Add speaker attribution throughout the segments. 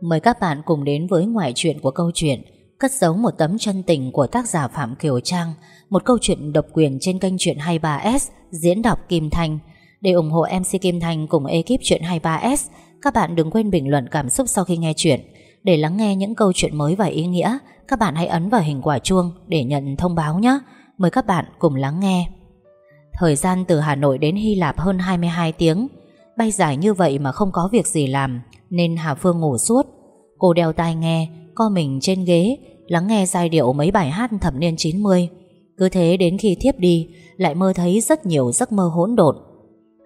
Speaker 1: Mời các bạn cùng đến với ngoại truyện của câu chuyện Cất giấu một tấm chân tình của tác giả Phạm Kiều Trang, Một câu chuyện độc quyền trên kênh truyện 23S Diễn đọc Kim Thanh. Để ủng hộ MC Kim Thanh cùng ekip truyện 23S Các bạn đừng quên bình luận cảm xúc sau khi nghe chuyện. Để lắng nghe những câu chuyện mới và ý nghĩa, Các bạn hãy ấn vào hình quả chuông để nhận thông báo nhé. Mời các bạn cùng lắng nghe. Thời gian từ Hà Nội đến Hy Lạp hơn 22 tiếng. Bay dài như vậy mà không có việc gì làm. Nên Hà Phương ngủ suốt. Cô đeo tai nghe Co mình trên ghế Lắng nghe giai điệu mấy bài hát thập niên 90 Cứ thế đến khi thiếp đi Lại mơ thấy rất nhiều giấc mơ hỗn độn.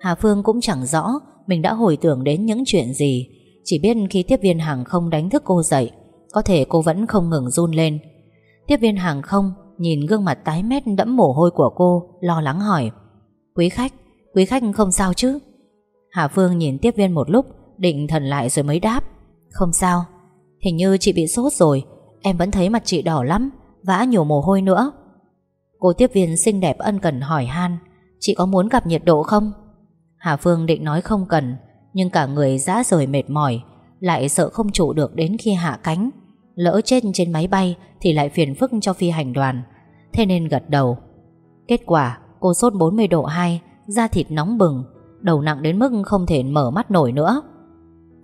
Speaker 1: Hà Phương cũng chẳng rõ Mình đã hồi tưởng đến những chuyện gì. Chỉ biết khi tiếp viên hàng không đánh thức cô dậy Có thể cô vẫn không ngừng run lên. Tiếp viên hàng không Nhìn gương mặt tái mét đẫm mồ hôi của cô Lo lắng hỏi Quý khách, quý khách không sao chứ? Hà Phương nhìn tiếp viên một lúc Định thần lại rồi mới đáp. Không sao, hình như chị bị sốt rồi Em vẫn thấy mặt chị đỏ lắm Vã nhiều mồ hôi nữa. Cô tiếp viên xinh đẹp ân cần hỏi han Chị có muốn gặp nhiệt độ không? Hà Phương định nói không cần Nhưng cả người dã rời mệt mỏi Lại sợ không trụ được đến khi hạ cánh. Lỡ chết trên máy bay Thì lại phiền phức cho phi hành đoàn Thế nên gật đầu. Kết quả cô sốt 40 độ 2 Da thịt nóng bừng Đầu nặng đến mức không thể mở mắt nổi nữa.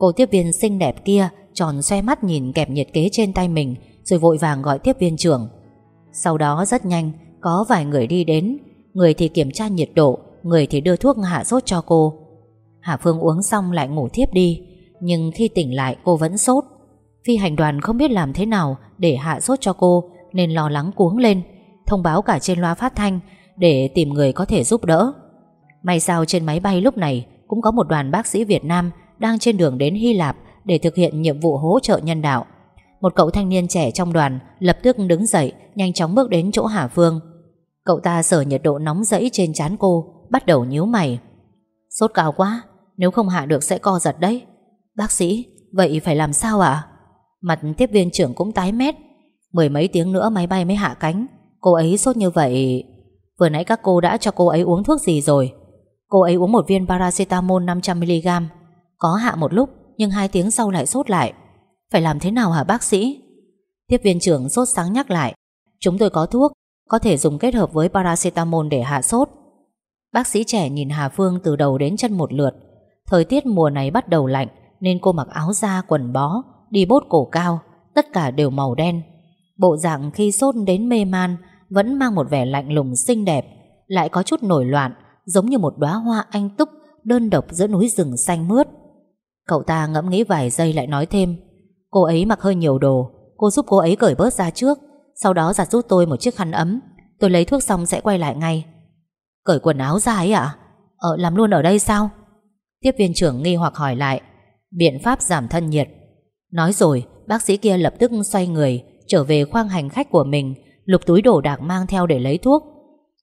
Speaker 1: Cô tiếp viên xinh đẹp kia Tròn xoe mắt nhìn kẹp nhiệt kế trên tay mình, Rồi vội vàng gọi tiếp viên trưởng. Sau đó rất nhanh, Có vài người đi đến. Người thì kiểm tra nhiệt độ, Người thì đưa thuốc hạ sốt cho cô. Hà Phương uống xong lại ngủ thiếp đi, Nhưng khi tỉnh lại cô vẫn sốt. Phi hành đoàn không biết làm thế nào Để hạ sốt cho cô, Nên lo lắng cuống lên, Thông báo cả trên loa phát thanh Để tìm người có thể giúp đỡ. May sao trên máy bay lúc này Cũng có một đoàn bác sĩ Việt Nam đang trên đường đến Hy Lạp Để thực hiện nhiệm vụ hỗ trợ nhân đạo. Một cậu thanh niên trẻ trong đoàn Lập tức đứng dậy, Nhanh chóng bước đến chỗ Hà Phương. Cậu ta sở nhiệt độ nóng rẫy trên trán cô, Bắt đầu nhíu mày. Sốt cao quá, Nếu không hạ được sẽ co giật đấy. Bác sĩ, Vậy phải làm sao ạ? Mặt tiếp viên trưởng cũng tái mét. Mười mấy tiếng nữa máy bay mới hạ cánh. Cô ấy sốt như vậy, Vừa nãy các cô đã cho cô ấy uống thuốc gì rồi? Cô ấy uống một viên paracetamol 500mg có hạ một lúc, Nhưng hai tiếng sau lại sốt lại. Phải làm thế nào hả, bác sĩ? Tiếp viên trưởng sốt sáng nhắc lại. Chúng tôi có thuốc, Có thể dùng kết hợp với paracetamol để hạ sốt. Bác sĩ trẻ nhìn Hà Phương từ đầu đến chân một lượt. Thời tiết mùa này bắt đầu lạnh, Nên cô mặc áo da, quần bó, Đi bốt cổ cao, Tất cả đều màu đen. Bộ dạng khi sốt đến mê man, Vẫn mang một vẻ lạnh lùng xinh đẹp, Lại có chút nổi loạn, Giống như một đóa hoa anh túc, Đơn độc giữa núi rừng xanh mướt. Cậu ta ngẫm nghĩ vài giây lại nói thêm. Cô ấy mặc hơi nhiều đồ. Cô giúp cô ấy cởi bớt ra trước. Sau đó giặt giúp tôi một chiếc khăn ấm. Tôi lấy thuốc xong sẽ quay lại ngay. Cởi quần áo ra ấy ạ? Ờ làm luôn ở đây sao? Tiếp viên trưởng nghi hoặc hỏi lại. Biện pháp giảm thân nhiệt. Nói rồi, bác sĩ kia lập tức xoay người, Trở về khoang hành khách của mình, Lục túi đồ đạc mang theo để lấy thuốc.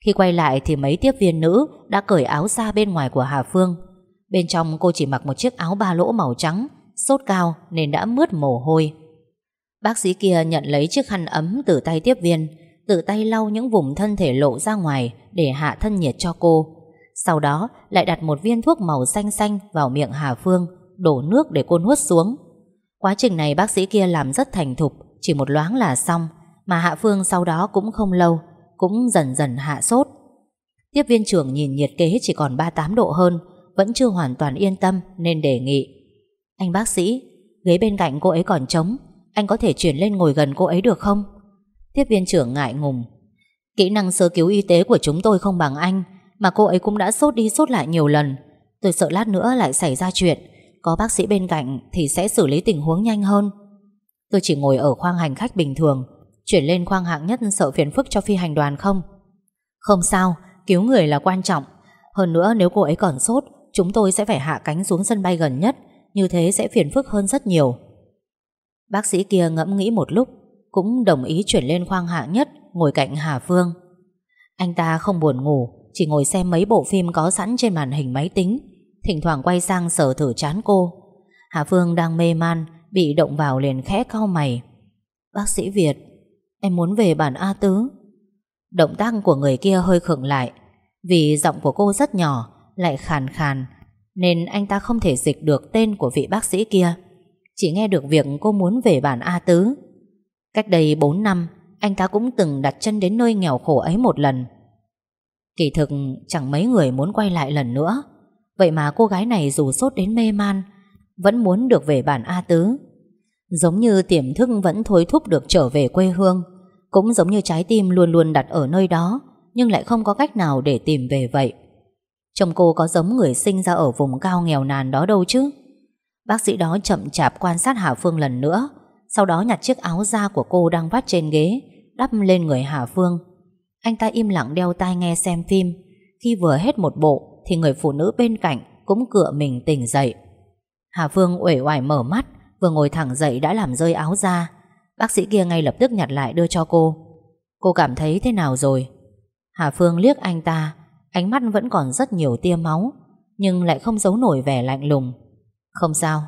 Speaker 1: Khi quay lại thì mấy tiếp viên nữ Đã cởi áo ra bên ngoài của Hà Phương. Bên trong cô chỉ mặc một chiếc áo ba lỗ màu trắng, Sốt cao nên đã mướt mồ hôi. Bác sĩ kia nhận lấy chiếc khăn ấm từ tay tiếp viên, Tự tay lau những vùng thân thể lộ ra ngoài Để hạ thân nhiệt cho cô. Sau đó lại đặt một viên thuốc màu xanh xanh Vào miệng Hà Phương, Đổ nước để cô nuốt xuống. Quá trình này bác sĩ kia làm rất thành thục, Chỉ một loáng là xong, Mà Hạ Phương sau đó cũng không lâu, Cũng dần dần hạ sốt. Tiếp viên trưởng nhìn nhiệt kế chỉ còn 38 độ hơn vẫn chưa hoàn toàn yên tâm Nên đề nghị. Anh bác sĩ, Ghế bên cạnh cô ấy còn trống, Anh có thể chuyển lên ngồi gần cô ấy được không? Tiếp viên trưởng ngại ngùng. Kỹ năng sơ cứu y tế của chúng tôi không bằng anh, Mà cô ấy cũng đã sốt đi sốt lại nhiều lần. Tôi sợ lát nữa lại xảy ra chuyện, Có bác sĩ bên cạnh Thì sẽ xử lý tình huống nhanh hơn. Tôi chỉ ngồi ở khoang hành khách bình thường, Chuyển lên khoang hạng nhất sợ phiền phức cho phi hành đoàn không? Không sao, Cứu người là quan trọng. Hơn nữa nếu cô ấy còn sốt Chúng tôi sẽ phải hạ cánh xuống sân bay gần nhất, Như thế sẽ phiền phức hơn rất nhiều. Bác sĩ kia ngẫm nghĩ một lúc, Cũng đồng ý chuyển lên khoang hạng nhất, Ngồi cạnh Hà Phương. Anh ta không buồn ngủ, Chỉ ngồi xem mấy bộ phim có sẵn trên màn hình máy tính, Thỉnh thoảng quay sang sờ thử chán cô. Hà Phương đang mê man, Bị động vào liền khẽ cau mày. Bác sĩ Việt, Em muốn về bản A Tứ. Động tác của người kia hơi khựng lại, Vì giọng của cô rất nhỏ lại khàn khàn, Nên anh ta không thể dịch được tên của vị bác sĩ kia. Chỉ nghe được việc cô muốn về bản A Tứ. Cách đây 4 năm, Anh ta cũng từng đặt chân đến nơi nghèo khổ ấy một lần. Kỳ thực, chẳng mấy người muốn quay lại lần nữa. Vậy mà cô gái này dù sốt đến mê man, Vẫn muốn được về bản A Tứ. Giống như tiềm thức vẫn thối thúc được trở về quê hương, Cũng giống như trái tim luôn luôn đặt ở nơi đó, Nhưng lại không có cách nào để tìm về vậy. Chồng cô có giống người sinh ra ở vùng cao nghèo nàn đó đâu chứ? Bác sĩ đó chậm chạp quan sát Hà Phương lần nữa, Sau đó nhặt chiếc áo da của cô đang vắt trên ghế, Đắp lên người Hà Phương. Anh ta im lặng đeo tai nghe xem phim. Khi vừa hết một bộ, Thì người phụ nữ bên cạnh cũng cựa mình tỉnh dậy. Hà Phương uể oải mở mắt, Vừa ngồi thẳng dậy đã làm rơi áo da. Bác sĩ kia ngay lập tức nhặt lại đưa cho cô. Cô cảm thấy thế nào rồi? Hà Phương liếc anh ta. Ánh mắt vẫn còn rất nhiều tia máu, Nhưng lại không giấu nổi vẻ lạnh lùng. Không sao.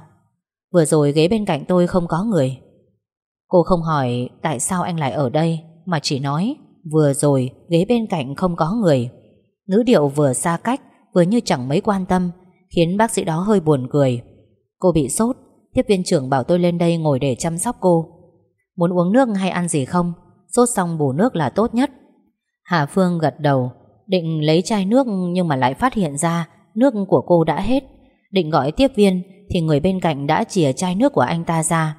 Speaker 1: Vừa rồi ghế bên cạnh tôi không có người. Cô không hỏi Tại sao anh lại ở đây, Mà chỉ nói, Vừa rồi ghế bên cạnh không có người. Ngữ điệu vừa xa cách, Vừa như chẳng mấy quan tâm, Khiến bác sĩ đó hơi buồn cười. Cô bị sốt, Tiếp viên trưởng bảo tôi lên đây ngồi để chăm sóc cô. Muốn uống nước hay ăn gì không? Sốt xong bù nước là tốt nhất. Hà Phương gật đầu. Định lấy chai nước nhưng mà lại phát hiện ra Nước của cô đã hết. Định gọi tiếp viên Thì người bên cạnh đã chìa chai nước của anh ta ra.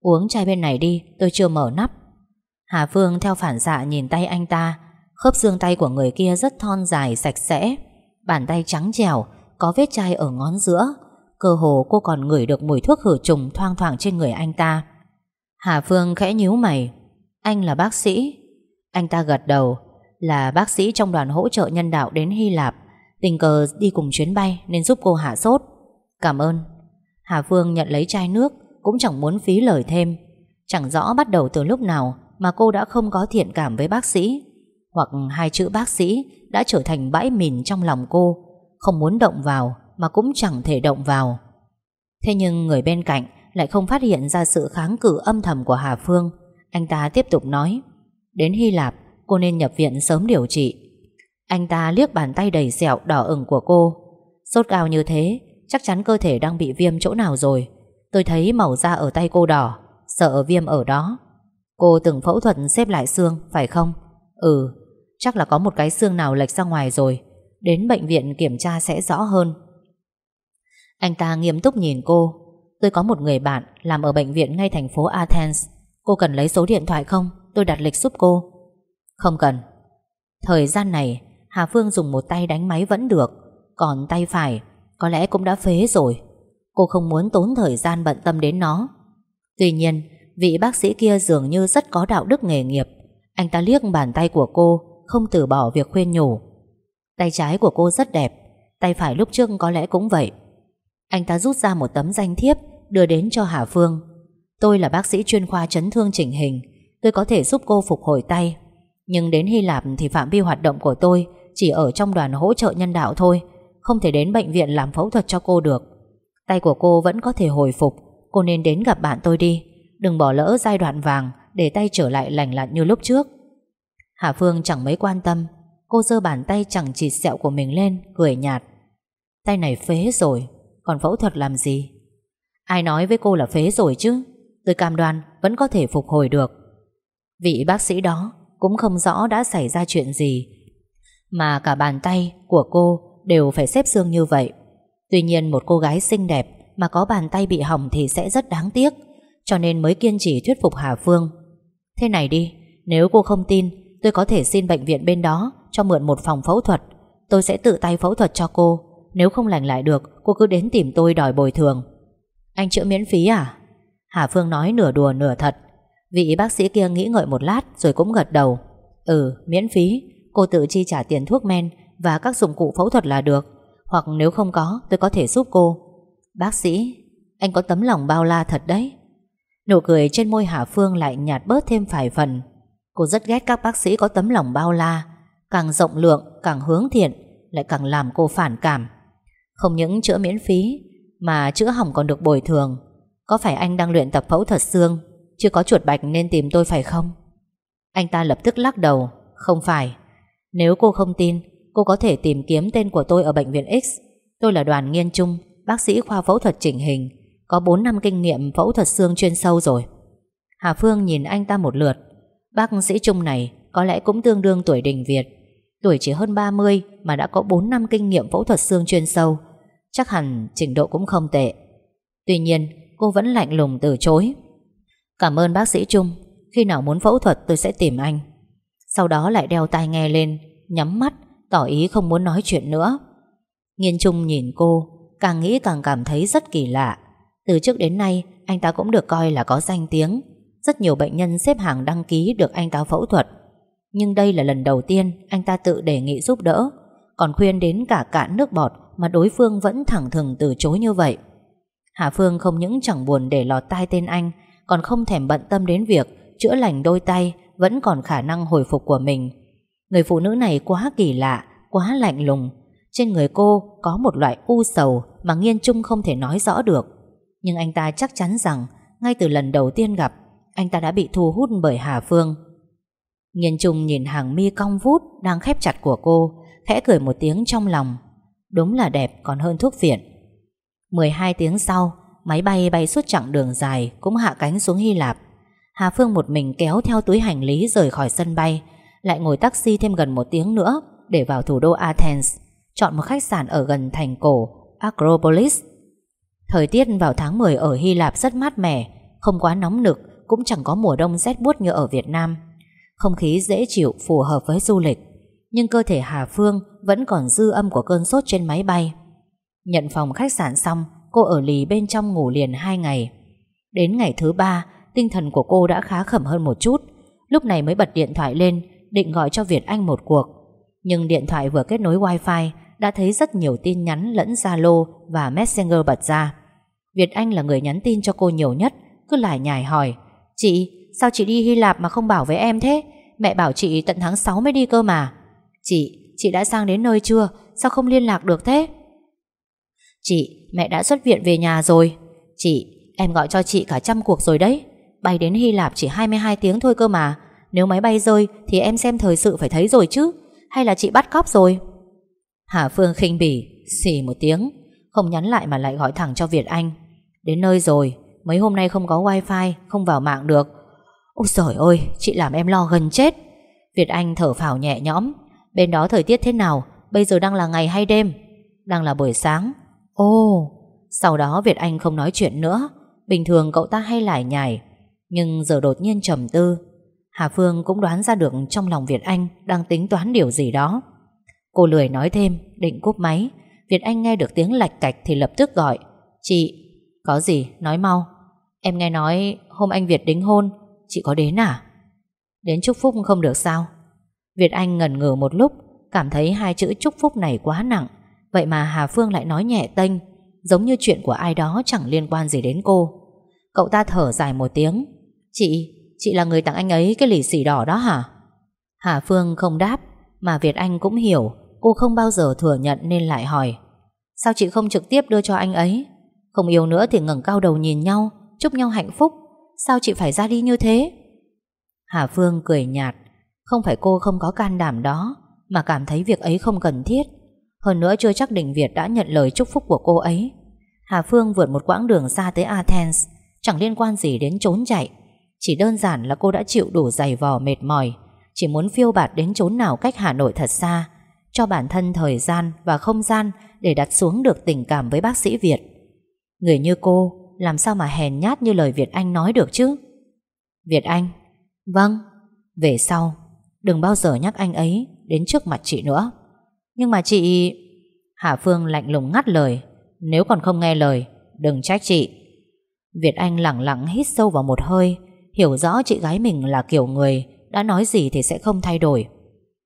Speaker 1: Uống chai bên này đi, Tôi chưa mở nắp. Hà Phương theo phản xạ nhìn tay anh ta, Khớp xương tay của người kia rất thon dài, sạch sẽ, Bàn tay trắng trẻo, Có vết chai ở ngón giữa. Cơ hồ cô còn ngửi được mùi thuốc khử trùng Thoang thoảng trên người anh ta. Hà Phương khẽ nhíu mày. Anh là bác sĩ. Anh ta gật đầu là bác sĩ trong đoàn hỗ trợ nhân đạo đến Hy Lạp, tình cờ đi cùng chuyến bay nên giúp cô hạ sốt. Cảm ơn. Hà Phương nhận lấy chai nước, cũng chẳng muốn phí lời thêm. Chẳng rõ bắt đầu từ lúc nào mà cô đã không có thiện cảm với bác sĩ, hoặc hai chữ bác sĩ đã trở thành bãi mìn trong lòng cô, không muốn động vào mà cũng chẳng thể động vào. Thế nhưng người bên cạnh lại không phát hiện ra sự kháng cự âm thầm của Hà Phương. Anh ta tiếp tục nói, đến Hy Lạp Cô nên nhập viện sớm điều trị. Anh ta liếc bàn tay đầy sẹo đỏ ửng của cô. Sốt cao như thế, Chắc chắn cơ thể đang bị viêm chỗ nào rồi. Tôi thấy màu da ở tay cô đỏ, Sợ viêm ở đó. Cô từng phẫu thuật xếp lại xương, Phải không? Ừ Chắc là có một cái xương nào lệch ra ngoài rồi. Đến bệnh viện kiểm tra sẽ rõ hơn. Anh ta nghiêm túc nhìn cô. Tôi có một người bạn Làm ở bệnh viện ngay thành phố Athens. Cô cần lấy số điện thoại không? Tôi đặt lịch giúp cô không cần. Thời gian này, Hà Phương dùng một tay đánh máy vẫn được, Còn tay phải Có lẽ cũng đã phế rồi. Cô không muốn tốn thời gian bận tâm đến nó. Tuy nhiên, Vị bác sĩ kia dường như rất có đạo đức nghề nghiệp. Anh ta liếc bàn tay của cô, Không từ bỏ việc khuyên nhủ. Tay trái của cô rất đẹp, Tay phải lúc trước có lẽ cũng vậy. Anh ta rút ra một tấm danh thiếp, Đưa đến cho Hà Phương. Tôi là bác sĩ chuyên khoa chấn thương chỉnh hình, Tôi có thể giúp cô phục hồi tay nhưng đến Hy Lạp thì phạm vi hoạt động của tôi chỉ ở trong đoàn hỗ trợ nhân đạo thôi, không thể đến bệnh viện làm phẫu thuật cho cô được. Tay của cô vẫn có thể hồi phục, cô nên đến gặp bạn tôi đi, đừng bỏ lỡ giai đoạn vàng để tay trở lại lành lặn như lúc trước. Hà Phương chẳng mấy quan tâm, cô giơ bàn tay chẳng chịt sẹo của mình lên, cười nhạt. Tay này phế rồi, còn phẫu thuật làm gì? Ai nói với cô là phế rồi chứ? Tôi cam đoan vẫn có thể phục hồi được. Vị bác sĩ đó cũng không rõ đã xảy ra chuyện gì. Mà cả bàn tay của cô Đều phải xếp xương như vậy. Tuy nhiên một cô gái xinh đẹp Mà có bàn tay bị hỏng thì sẽ rất đáng tiếc, Cho nên mới kiên trì thuyết phục Hà Phương. Thế này đi, Nếu cô không tin, Tôi có thể xin bệnh viện bên đó Cho mượn một phòng phẫu thuật. Tôi sẽ tự tay phẫu thuật cho cô. Nếu không lành lại được, Cô cứ đến tìm tôi đòi bồi thường. Anh chữa miễn phí à? Hà Phương nói nửa đùa nửa thật. Vị bác sĩ kia nghĩ ngợi một lát rồi cũng gật đầu. Ừ, miễn phí, cô tự chi trả tiền thuốc men và các dụng cụ phẫu thuật là được. Hoặc nếu không có, tôi có thể giúp cô. Bác sĩ, anh có tấm lòng bao la thật đấy. Nụ cười trên môi Hà Phương lại nhạt bớt thêm vài phần. Cô rất ghét các bác sĩ có tấm lòng bao la. Càng rộng lượng, càng hướng thiện, lại càng làm cô phản cảm. Không những chữa miễn phí, mà chữa hỏng còn được bồi thường. Có phải anh đang luyện tập phẫu thuật xương chưa có chuột bạch nên tìm tôi phải không? Anh ta lập tức lắc đầu. Không phải. Nếu cô không tin, Cô có thể tìm kiếm tên của tôi ở bệnh viện X. Tôi là đoàn nghiên trung, Bác sĩ khoa phẫu thuật chỉnh hình. Có 4 năm kinh nghiệm phẫu thuật xương chuyên sâu rồi. Hà Phương nhìn anh ta một lượt. Bác sĩ Trung này Có lẽ cũng tương đương tuổi Đình Việt. Tuổi chỉ hơn 30 Mà đã có 4 năm kinh nghiệm phẫu thuật xương chuyên sâu. Chắc hẳn trình độ cũng không tệ. Tuy nhiên, cô vẫn lạnh lùng từ chối. Cảm ơn bác sĩ Trung. Khi nào muốn phẫu thuật tôi sẽ tìm anh. Sau đó lại đeo tai nghe lên, Nhắm mắt, Tỏ ý không muốn nói chuyện nữa. Nghiên Trung nhìn cô, Càng nghĩ càng cảm thấy rất kỳ lạ. Từ trước đến nay, Anh ta cũng được coi là có danh tiếng. Rất nhiều bệnh nhân xếp hàng đăng ký Được anh ta phẫu thuật. Nhưng đây là lần đầu tiên Anh ta tự đề nghị giúp đỡ. Còn khuyên đến cả cạn nước bọt Mà đối phương vẫn thẳng thừng từ chối như vậy. Hà Phương không những chẳng buồn để lọt tai tên anh còn không thèm bận tâm đến việc Chữa lành đôi tay, Vẫn còn khả năng hồi phục của mình. Người phụ nữ này quá kỳ lạ, Quá lạnh lùng. Trên người cô có một loại u sầu Mà Nghiên Trung không thể nói rõ được. Nhưng anh ta chắc chắn rằng, Ngay từ lần đầu tiên gặp, Anh ta đã bị thu hút bởi Hà Phương. Nghiên Trung nhìn hàng mi cong vút Đang khép chặt của cô, Khẽ cười một tiếng trong lòng. Đúng là đẹp còn hơn thuốc phiện. 12 tiếng sau Máy bay bay suốt chặng đường dài, Cũng hạ cánh xuống Hy Lạp. Hà Phương một mình kéo theo túi hành lý rời khỏi sân bay, Lại ngồi taxi thêm gần một tiếng nữa Để vào thủ đô Athens, Chọn một khách sạn ở gần thành cổ Acropolis. Thời tiết vào tháng 10 ở Hy Lạp rất mát mẻ, Không quá nóng nực, Cũng chẳng có mùa đông rét buốt như ở Việt Nam. Không khí dễ chịu, phù hợp với du lịch, Nhưng cơ thể Hà Phương Vẫn còn dư âm của cơn sốt trên máy bay. Nhận phòng khách sạn xong Cô ở lì bên trong ngủ liền 2 ngày. Đến ngày thứ ba Tinh thần của cô đã khá khẩm hơn một chút. Lúc này mới bật điện thoại lên Định gọi cho Việt Anh một cuộc. Nhưng điện thoại vừa kết nối wifi Đã thấy rất nhiều tin nhắn lẫn Zalo Và Messenger bật ra. Việt Anh là người nhắn tin cho cô nhiều nhất Cứ lại nhài hỏi Chị, sao chị đi Hy Lạp mà không bảo với em thế? Mẹ bảo chị tận tháng 6 mới đi cơ mà. Chị, chị đã sang đến nơi chưa? Sao không liên lạc được thế? Chị, mẹ đã xuất viện về nhà rồi. Chị, em gọi cho chị cả trăm cuộc rồi đấy. Bay đến Hy Lạp chỉ 22 tiếng thôi cơ mà. Nếu máy bay rơi Thì em xem thời sự phải thấy rồi chứ. Hay là chị bắt cóc rồi? Hà Phương khinh bỉ Xì một tiếng Không nhắn lại mà lại gọi thẳng cho Việt Anh. Đến nơi rồi Mấy hôm nay không có wifi Không vào mạng được. Ôi trời ơi Chị làm em lo gần chết. Việt Anh thở phào nhẹ nhõm. Bên đó thời tiết thế nào? Bây giờ đang là ngày hay đêm? Đang là buổi sáng. Ồ, Sau đó Việt Anh không nói chuyện nữa. Bình thường cậu ta hay lải nhải, Nhưng giờ đột nhiên trầm tư. Hà Phương cũng đoán ra được trong lòng Việt Anh Đang tính toán điều gì đó. Cô lười nói thêm, Định cúp máy. Việt Anh nghe được tiếng lạch cạch thì lập tức gọi. Chị, Có gì? Nói mau. Em nghe nói hôm anh Việt đính hôn, Chị có đến à? Đến chúc phúc không được sao. Việt Anh ngần ngừ một lúc, Cảm thấy hai chữ chúc phúc này quá nặng. Vậy mà Hà Phương lại nói nhẹ tênh Giống như chuyện của ai đó chẳng liên quan gì đến cô. Cậu ta thở dài một tiếng. Chị, chị là người tặng anh ấy cái lì xì đỏ đó hả? Hà Phương không đáp Mà Việt Anh cũng hiểu Cô không bao giờ thừa nhận nên lại hỏi. Sao chị không trực tiếp đưa cho anh ấy? Không yêu nữa thì ngẩng cao đầu nhìn nhau Chúc nhau hạnh phúc. Sao chị phải ra đi như thế? Hà Phương cười nhạt. Không phải cô không có can đảm đó Mà cảm thấy việc ấy không cần thiết hơn nữa chưa chắc Đình Việt đã nhận lời chúc phúc của cô ấy. Hà Phương vượt một quãng đường xa tới Athens, Chẳng liên quan gì đến trốn chạy. Chỉ đơn giản là cô đã chịu đủ dày vò mệt mỏi, Chỉ muốn phiêu bạt đến chốn nào cách Hà Nội thật xa, Cho bản thân thời gian và không gian Để đặt xuống được tình cảm với bác sĩ Việt. Người như cô, Làm sao mà hèn nhát như lời Việt Anh nói được chứ? Việt Anh Vâng Về sau. Đừng bao giờ nhắc anh ấy Đến trước mặt chị nữa nhưng mà chị... Hà Phương lạnh lùng ngắt lời. Nếu còn không nghe lời, Đừng trách chị. Việt Anh lặng lặng hít sâu vào một hơi, Hiểu rõ chị gái mình là kiểu người, Đã nói gì thì sẽ không thay đổi.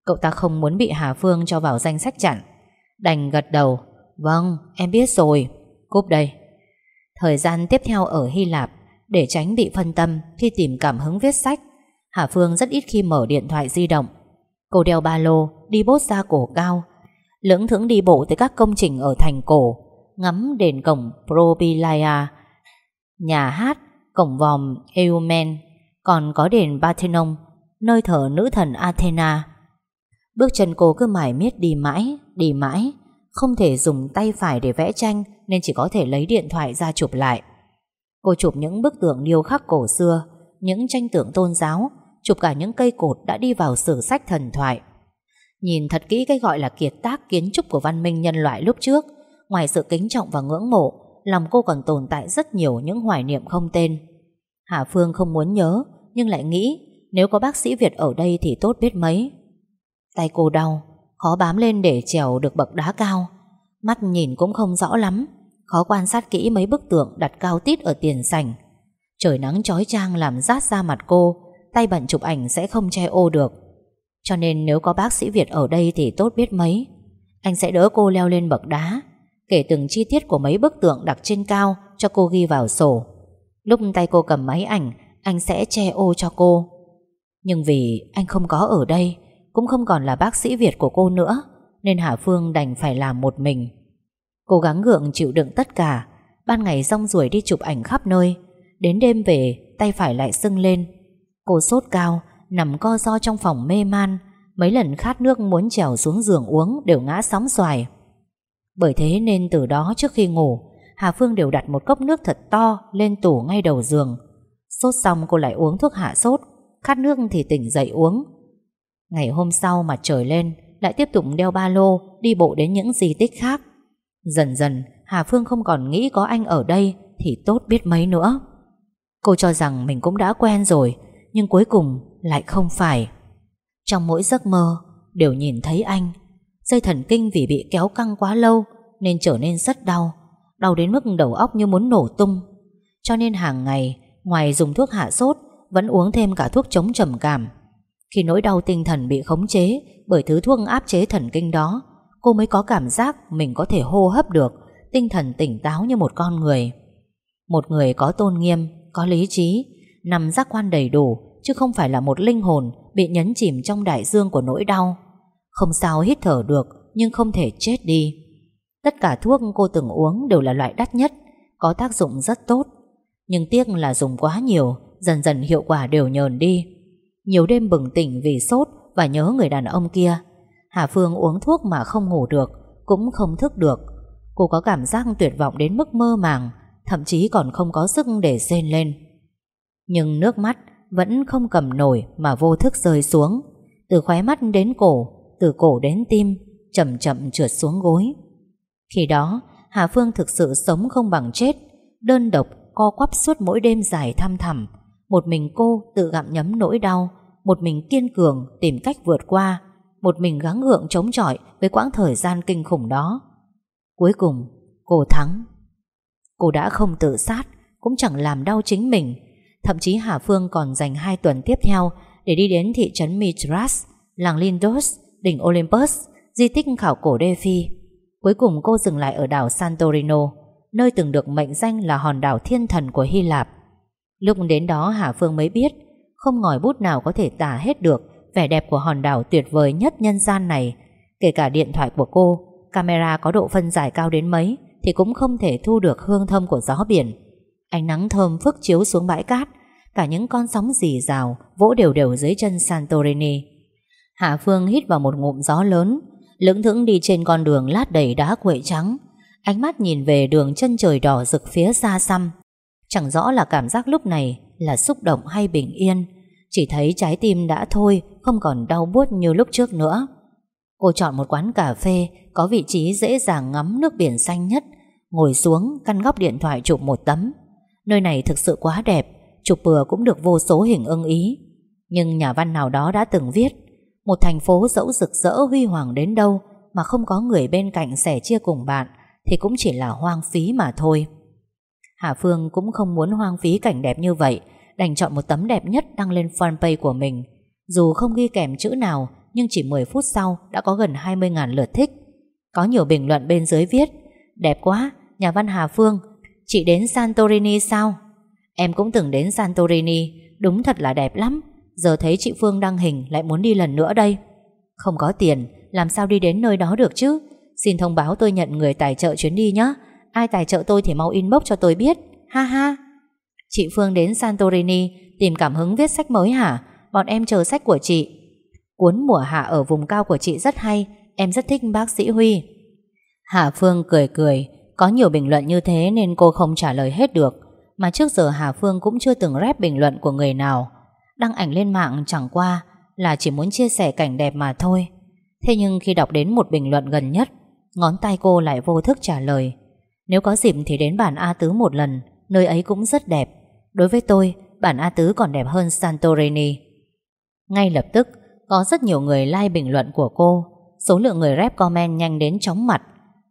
Speaker 1: Cậu ta không muốn bị Hà Phương cho vào danh sách chặn. Đành gật đầu. Vâng em biết rồi. Cúp đây. Thời gian tiếp theo ở Hy Lạp, Để tránh bị phân tâm khi tìm cảm hứng viết sách, Hà Phương rất ít khi mở điện thoại di động. Cô đeo ba lô, Đi bốt ra cổ cao lững thững đi bộ tới các công trình ở thành cổ, ngắm đền cổng Propylaia, nhà hát, cổng vòm Eumen, còn có đền Parthenon, nơi thờ nữ thần Athena. Bước chân cô cứ mải miết đi mãi, đi mãi, không thể dùng tay phải để vẽ tranh nên chỉ có thể lấy điện thoại ra chụp lại. Cô chụp những bức tượng điêu khắc cổ xưa, những tranh tượng tôn giáo, chụp cả những cây cột đã đi vào sử sách thần thoại. Nhìn thật kỹ cái gọi là kiệt tác kiến trúc của văn minh nhân loại lúc trước, ngoài sự kính trọng và ngưỡng mộ, lòng cô còn tồn tại rất nhiều những hoài niệm không tên. Hà Phương không muốn nhớ, nhưng lại nghĩ nếu có bác sĩ Việt ở đây thì tốt biết mấy. Tay cô đau, khó bám lên để trèo được bậc đá cao. Mắt nhìn cũng không rõ lắm, khó quan sát kỹ mấy bức tượng đặt cao tít ở tiền sảnh. Trời nắng chói chang làm rát ra mặt cô, tay bận chụp ảnh sẽ không che ô được. Cho nên nếu có bác sĩ Việt ở đây thì tốt biết mấy. Anh sẽ đỡ cô leo lên bậc đá, kể từng chi tiết của mấy bức tượng đặt trên cao cho cô ghi vào sổ. Lúc tay cô cầm máy ảnh, anh sẽ che ô cho cô. Nhưng vì anh không có ở đây, cũng không còn là bác sĩ Việt của cô nữa, nên Hà Phương đành phải làm một mình. Cố gắng gượng chịu đựng tất cả, ban ngày rong ruổi đi chụp ảnh khắp nơi, đến đêm về tay phải lại sưng lên. Cô sốt cao, nằm co ro trong phòng mê man, mấy lần khát nước muốn trèo xuống giường uống đều ngã sóng xoài. Bởi thế nên từ đó trước khi ngủ, Hà Phương đều đặt một cốc nước thật to lên tủ ngay đầu giường. Sốt xong cô lại uống thuốc hạ sốt, khát nước thì tỉnh dậy uống. Ngày hôm sau mặt trời lên, lại tiếp tục đeo ba lô, đi bộ đến những di tích khác. Dần dần, Hà Phương không còn nghĩ có anh ở đây thì tốt biết mấy nữa. Cô cho rằng mình cũng đã quen rồi, nhưng cuối cùng lại không phải. Trong mỗi giấc mơ, đều nhìn thấy anh. Dây thần kinh vì bị kéo căng quá lâu nên trở nên rất đau. Đau đến mức đầu óc như muốn nổ tung. Cho nên hàng ngày, ngoài dùng thuốc hạ sốt, vẫn uống thêm cả thuốc chống trầm cảm. Khi nỗi đau tinh thần bị khống chế bởi thứ thuốc áp chế thần kinh đó, cô mới có cảm giác mình có thể hô hấp được, tinh thần tỉnh táo như một con người. Một người có tôn nghiêm, có lý trí, nằm giác quan đầy đủ, chứ không phải là một linh hồn bị nhấn chìm trong đại dương của nỗi đau. Không sao hít thở được, nhưng không thể chết đi. Tất cả thuốc cô từng uống đều là loại đắt nhất, có tác dụng rất tốt. Nhưng tiếc là dùng quá nhiều, dần dần hiệu quả đều nhờn đi. Nhiều đêm bừng tỉnh vì sốt và nhớ người đàn ông kia. Hà Phương uống thuốc mà không ngủ được, cũng không thức được. Cô có cảm giác tuyệt vọng đến mức mơ màng, thậm chí còn không có sức để rên lên. Nhưng nước mắt vẫn không cầm nổi mà vô thức rơi xuống, từ khóe mắt đến cổ, từ cổ đến tim, chậm chậm trượt xuống gối. Khi đó, Hà Phương thực sự sống không bằng chết, đơn độc co quắp suốt mỗi đêm dài thăm thẳm, một mình cô tự gặm nhấm nỗi đau, một mình kiên cường tìm cách vượt qua, một mình gắng gượng chống chọi với quãng thời gian kinh khủng đó. Cuối cùng, cô thắng. Cô đã không tự sát, cũng chẳng làm đau chính mình. Thậm chí Hà Phương còn dành hai tuần tiếp theo để đi đến thị trấn Mitras, làng Lindos, đỉnh Olympus, di tích khảo cổ Delphi. Cuối cùng cô dừng lại ở đảo Santorino, nơi từng được mệnh danh là hòn đảo thiên thần của Hy Lạp. Lúc đến đó Hà Phương mới biết, không ngòi bút nào có thể tả hết được vẻ đẹp của hòn đảo tuyệt vời nhất nhân gian này. Kể cả điện thoại của cô, camera có độ phân giải cao đến mấy, thì cũng không thể thu được hương thơm của gió biển. Ánh nắng thơm phức chiếu xuống bãi cát, cả những con sóng dì rào vỗ đều đều dưới chân Santorini. Hạ Phương hít vào một ngụm gió lớn, lững thững đi trên con đường lát đầy đá quậy trắng, ánh mắt nhìn về đường chân trời đỏ rực phía xa xăm. Chẳng rõ là cảm giác lúc này là xúc động hay bình yên, chỉ thấy trái tim đã thôi, không còn đau buốt như lúc trước nữa. Cô chọn một quán cà phê có vị trí dễ dàng ngắm nước biển xanh nhất, ngồi xuống căn góc điện thoại chụp một tấm. Nơi này thực sự quá đẹp, chụp bừa cũng được vô số hình ưng ý. Nhưng nhà văn nào đó đã từng viết, một thành phố dẫu rực rỡ huy hoàng đến đâu mà không có người bên cạnh sẻ chia cùng bạn thì cũng chỉ là hoang phí mà thôi. Hà Phương cũng không muốn hoang phí cảnh đẹp như vậy, đành chọn một tấm đẹp nhất đăng lên fanpage của mình. Dù không ghi kèm chữ nào, nhưng chỉ 10 phút sau đã có gần 20.000 lượt thích. Có nhiều bình luận bên dưới viết Đẹp quá, nhà văn Hà Phương Chị đến Santorini sao? Em cũng từng đến Santorini, Đúng thật là đẹp lắm. Giờ thấy chị Phương đăng hình, lại muốn đi lần nữa đây. Không có tiền, Làm sao đi đến nơi đó được chứ? Xin thông báo tôi nhận người tài trợ chuyến đi nhé Ai tài trợ tôi thì mau inbox cho tôi biết. Ha ha. Chị Phương đến Santorini, Tìm cảm hứng viết sách mới hả? Bọn em chờ sách của chị. Cuốn mùa hạ ở vùng cao của chị rất hay, Em rất thích bác sĩ Huy. Hạ Phương cười cười có nhiều bình luận như thế nên cô không trả lời hết được. Mà trước giờ Hà Phương cũng chưa từng rep bình luận của người nào. Đăng ảnh lên mạng chẳng qua Là chỉ muốn chia sẻ cảnh đẹp mà thôi. Thế nhưng khi đọc đến một bình luận gần nhất, Ngón tay cô lại vô thức trả lời. Nếu có dịp thì đến bản A Tứ một lần, Nơi ấy cũng rất đẹp. Đối với tôi, bản A Tứ còn đẹp hơn Santorini. Ngay lập tức, Có rất nhiều người like bình luận của cô. Số lượng người rep comment nhanh đến chóng mặt.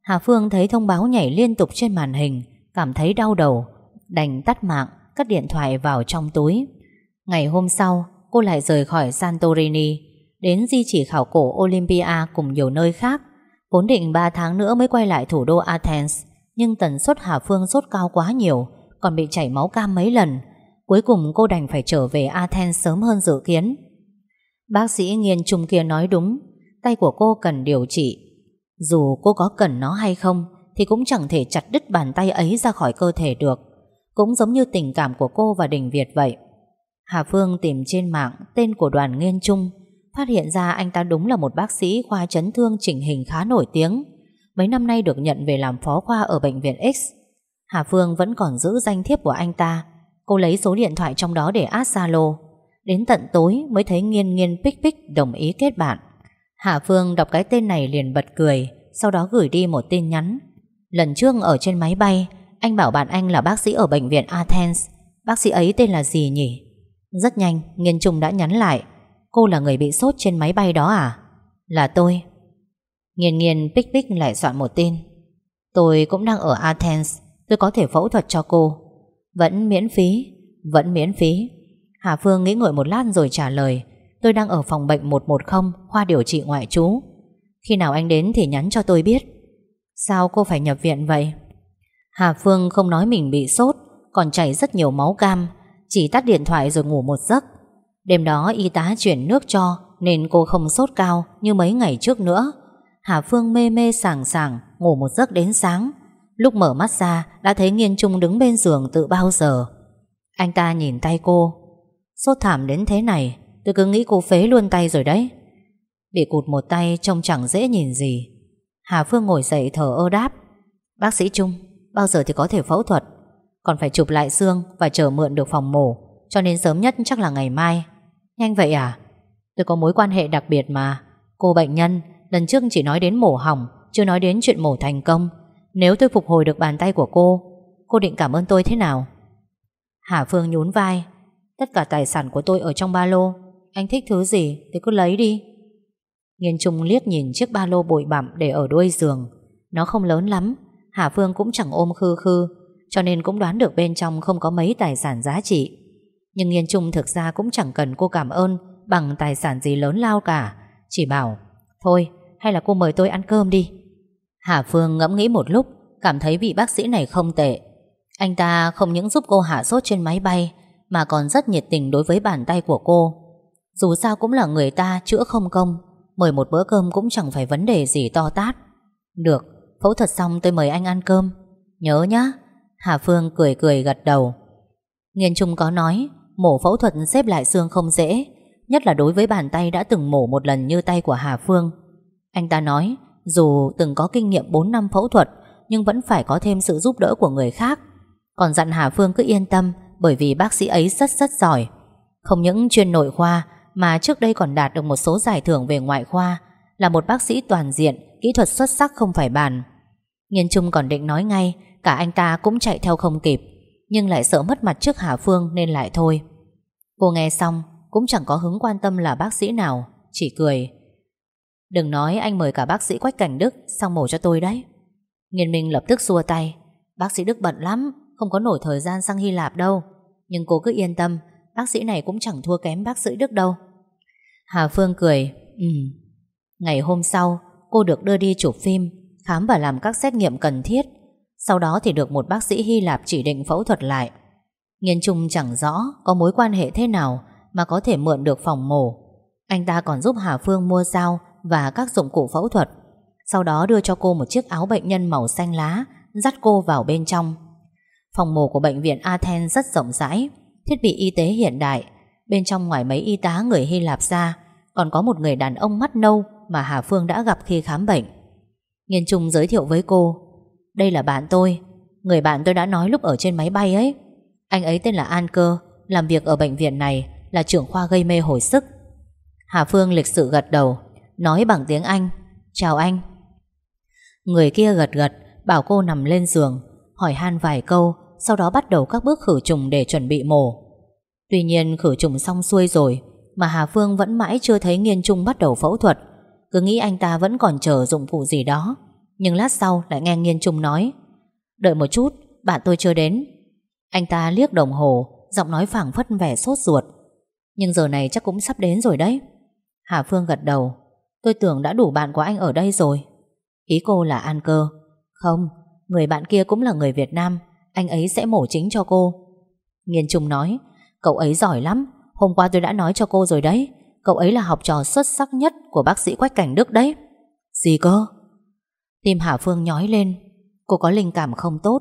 Speaker 1: Hà Phương thấy thông báo nhảy liên tục trên màn hình, Cảm thấy đau đầu, Đành tắt mạng, Cất điện thoại vào trong túi. Ngày hôm sau, cô lại rời khỏi Santorini, Đến di chỉ khảo cổ Olympia Cùng nhiều nơi khác. Vốn định 3 tháng nữa mới quay lại thủ đô Athens, Nhưng tần suất Hà Phương sốt cao quá nhiều, Còn bị chảy máu cam mấy lần. Cuối cùng cô đành phải trở về Athens sớm hơn dự kiến. Bác sĩ nghiên trung kia nói đúng, Tay của cô cần điều trị. Dù cô có cần nó hay không, Thì cũng chẳng thể chặt đứt bàn tay ấy ra khỏi cơ thể được. Cũng giống như tình cảm của cô và Đình Việt vậy. Hà Phương tìm trên mạng tên của đoàn nghiên trung, Phát hiện ra anh ta đúng là một bác sĩ khoa chấn thương chỉnh hình khá nổi tiếng. Mấy năm nay được nhận về làm phó khoa ở bệnh viện X. Hà Phương vẫn còn giữ danh thiếp của anh ta. Cô lấy số điện thoại trong đó để add Zalo. Đến tận tối mới thấy nghiên nghiên pích pích đồng ý kết bạn. Hà Phương đọc cái tên này liền bật cười, Sau đó gửi đi một tin nhắn. Lần trước ở trên máy bay, Anh bảo bạn anh là bác sĩ ở bệnh viện Athens. Bác sĩ ấy tên là gì nhỉ? Rất nhanh, Nghiên Trung đã nhắn lại. Cô là người bị sốt trên máy bay đó à? Là tôi. Nghiên nghiên pích pích lại soạn một tin. Tôi cũng đang ở Athens, Tôi có thể phẫu thuật cho cô. Vẫn miễn phí, Vẫn miễn phí. Hà Phương nghĩ ngợi một lát rồi trả lời. Tôi đang ở phòng bệnh 110 Khoa điều trị ngoại trú. Khi nào anh đến thì nhắn cho tôi biết. Sao cô phải nhập viện vậy? Hà Phương không nói mình bị sốt, Còn chảy rất nhiều máu cam, Chỉ tắt điện thoại rồi ngủ một giấc. Đêm đó y tá chuyển nước cho, Nên cô không sốt cao như mấy ngày trước nữa. Hà Phương mê mê sảng sảng, Ngủ một giấc đến sáng. Lúc mở mắt ra, Đã thấy Nghiên Trung đứng bên giường từ bao giờ. Anh ta nhìn tay cô. Sốt thảm đến thế này Tôi cứ nghĩ cô phế luôn tay rồi đấy. Bị cụt một tay trông chẳng dễ nhìn gì. Hà Phương ngồi dậy thở ơ đáp. Bác sĩ Trung, Bao giờ thì có thể phẫu thuật? Còn phải chụp lại xương và chờ mượn được phòng mổ, Cho nên sớm nhất chắc là ngày mai. Nhanh vậy à? Tôi có mối quan hệ đặc biệt mà. Cô bệnh nhân, Lần trước chỉ nói đến mổ hỏng, Chưa nói đến chuyện mổ thành công. Nếu tôi phục hồi được bàn tay của cô Cô định cảm ơn tôi thế nào? Hà Phương nhún vai. Tất cả tài sản của tôi ở trong ba lô anh thích thứ gì thì cứ lấy đi. Nghiên Trung liếc nhìn chiếc ba lô bụi bặm để ở đuôi giường. Nó không lớn lắm, Hà Phương cũng chẳng ôm khư khư, Cho nên cũng đoán được bên trong không có mấy tài sản giá trị. Nhưng Nghiên Trung thực ra cũng chẳng cần cô cảm ơn Bằng tài sản gì lớn lao cả, Chỉ bảo, Thôi, hay là cô mời tôi ăn cơm đi. Hà Phương ngẫm nghĩ một lúc, Cảm thấy vị bác sĩ này không tệ. Anh ta không những giúp cô hạ sốt trên máy bay, Mà còn rất nhiệt tình đối với bàn tay của cô. Dù sao cũng là người ta chữa không công, Mời một bữa cơm cũng chẳng phải vấn đề gì to tát. Được, Phẫu thuật xong tôi mời anh ăn cơm. Nhớ nhá, Hà Phương cười cười gật đầu. Nghiên Trung có nói, Mổ phẫu thuật xếp lại xương không dễ, Nhất là đối với bàn tay đã từng mổ một lần như tay của Hà Phương. Anh ta nói, Dù từng có kinh nghiệm 4 năm phẫu thuật, Nhưng vẫn phải có thêm sự giúp đỡ của người khác. Còn dặn Hà Phương cứ yên tâm, Bởi vì bác sĩ ấy rất rất giỏi. Không những chuyên nội khoa mà trước đây còn đạt được một số giải thưởng về ngoại khoa, Là một bác sĩ toàn diện, Kỹ thuật xuất sắc không phải bàn. Nghiên Trung còn định nói ngay, Cả anh ta cũng chạy theo không kịp, Nhưng lại sợ mất mặt trước Hà Phương nên lại thôi. Cô nghe xong, Cũng chẳng có hứng quan tâm là bác sĩ nào, Chỉ cười. Đừng nói anh mời cả bác sĩ Quách Cảnh Đức Sang mổ cho tôi đấy. Nghiên Minh lập tức xua tay. Bác sĩ Đức bận lắm, Không có nổi thời gian sang Hy Lạp đâu, Nhưng cô cứ yên tâm Bác sĩ này cũng chẳng thua kém bác sĩ Đức đâu Hà Phương cười Ừ Ngày hôm sau cô được đưa đi chụp phim Khám và làm các xét nghiệm cần thiết Sau đó thì được một bác sĩ Hy Lạp chỉ định phẫu thuật lại Nghiên Trung chẳng rõ có mối quan hệ thế nào mà có thể mượn được phòng mổ. Anh ta còn giúp Hà Phương mua dao và các dụng cụ phẫu thuật. Sau đó đưa cho cô một chiếc áo bệnh nhân màu xanh lá, dắt cô vào bên trong. Phòng mổ của bệnh viện Athens rất rộng rãi, thiết bị y tế hiện đại. Bên trong ngoài mấy y tá người Hy Lạp ra, còn có một người đàn ông mắt nâu mà Hà Phương đã gặp khi khám bệnh. Nghiên Trung giới thiệu với cô, đây là bạn tôi, người bạn tôi đã nói lúc ở trên máy bay ấy. Anh ấy tên là An Cơ Làm việc ở bệnh viện này Là trưởng khoa gây mê hồi sức Hà Phương lịch sự gật đầu Nói bằng tiếng Anh Chào anh Người kia gật gật Bảo cô nằm lên giường Hỏi han vài câu Sau đó bắt đầu các bước khử trùng để chuẩn bị mổ Tuy nhiên khử trùng xong xuôi rồi Mà Hà Phương vẫn mãi chưa thấy Nghiên Trung bắt đầu phẫu thuật. Cứ nghĩ anh ta vẫn còn chờ dụng cụ gì đó. Nhưng lát sau lại nghe Nghiên Trung nói Đợi một chút Bạn tôi chưa đến. Anh ta liếc đồng hồ Giọng nói phảng phất vẻ sốt ruột. Nhưng giờ này chắc cũng sắp đến rồi đấy. Hà Phương gật đầu Tôi tưởng đã đủ bạn của anh ở đây rồi. Ý cô là An Cơ. Không, người bạn kia cũng là người Việt Nam Anh ấy sẽ mổ chính cho cô. Nghiên Trung nói Cậu ấy giỏi lắm. Hôm qua tôi đã nói cho cô rồi đấy. Cậu ấy là học trò xuất sắc nhất của bác sĩ Quách Cảnh Đức đấy. Gì cơ? Tim Hà Phương nhói lên. Cô có linh cảm không tốt.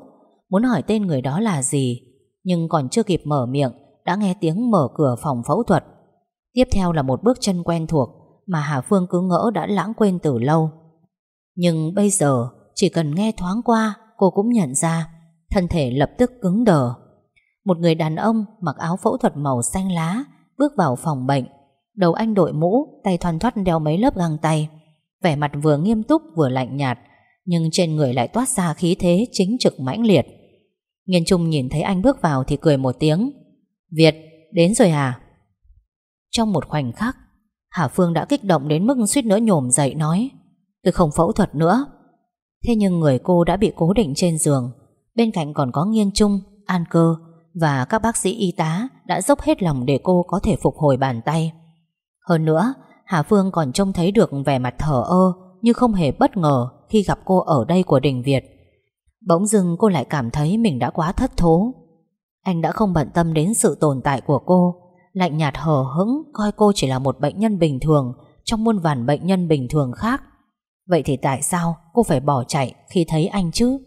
Speaker 1: Muốn hỏi tên người đó là gì Nhưng còn chưa kịp mở miệng Đã nghe tiếng mở cửa phòng phẫu thuật. Tiếp theo là một bước chân quen thuộc Mà Hà Phương cứ ngỡ đã lãng quên từ lâu. Nhưng bây giờ Chỉ cần nghe thoáng qua Cô cũng nhận ra Thân thể lập tức cứng đờ một người đàn ông mặc áo phẫu thuật màu xanh lá Bước vào phòng bệnh. Đầu anh đội mũ Tay thoăn thoắt đeo mấy lớp găng tay. Vẻ mặt vừa nghiêm túc vừa lạnh nhạt Nhưng trên người lại toát ra khí thế Chính trực mãnh liệt. Nghiên Trung nhìn thấy anh bước vào thì cười một tiếng. Việt, đến rồi à? Trong một khoảnh khắc Hà Phương đã kích động đến mức suýt nữa nhổm dậy nói Tôi không phẫu thuật nữa. Thế nhưng người cô đã bị cố định trên giường. Bên cạnh còn có Nghiên Trung, An Cơ và các bác sĩ y tá Đã dốc hết lòng để cô có thể phục hồi bàn tay. Hơn nữa, Hà Phương còn trông thấy được vẻ mặt thở ơ Như không hề bất ngờ Khi gặp cô ở đây của Đình Việt. Bỗng dưng cô lại cảm thấy mình đã quá thất thố. Anh đã không bận tâm đến sự tồn tại của cô, Lạnh nhạt hờ hững Coi cô chỉ là một bệnh nhân bình thường Trong muôn vàn bệnh nhân bình thường khác. Vậy thì tại sao cô phải bỏ chạy Khi thấy anh chứ?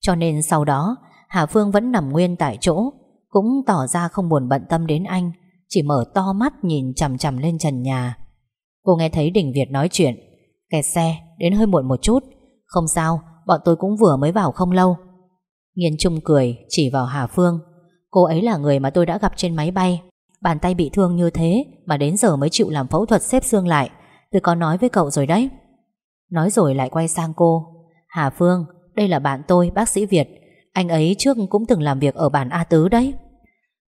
Speaker 1: Cho nên sau đó Hà Phương vẫn nằm nguyên tại chỗ Cũng tỏ ra không buồn bận tâm đến anh Chỉ mở to mắt nhìn chằm chằm lên trần nhà. Cô nghe thấy Đình Việt nói chuyện Kẹt xe đến hơi muộn một chút. Không sao Bọn tôi cũng vừa mới vào không lâu. Nghiên Trung cười chỉ vào Hà Phương Cô ấy là người mà tôi đã gặp trên máy bay. Bàn tay bị thương như thế Mà đến giờ mới chịu làm phẫu thuật xếp xương lại. Tôi có nói với cậu rồi đấy. Nói rồi lại quay sang cô Hà Phương, đây là bạn tôi, bác sĩ Việt. Anh ấy trước cũng từng làm việc ở bản A Tứ đấy.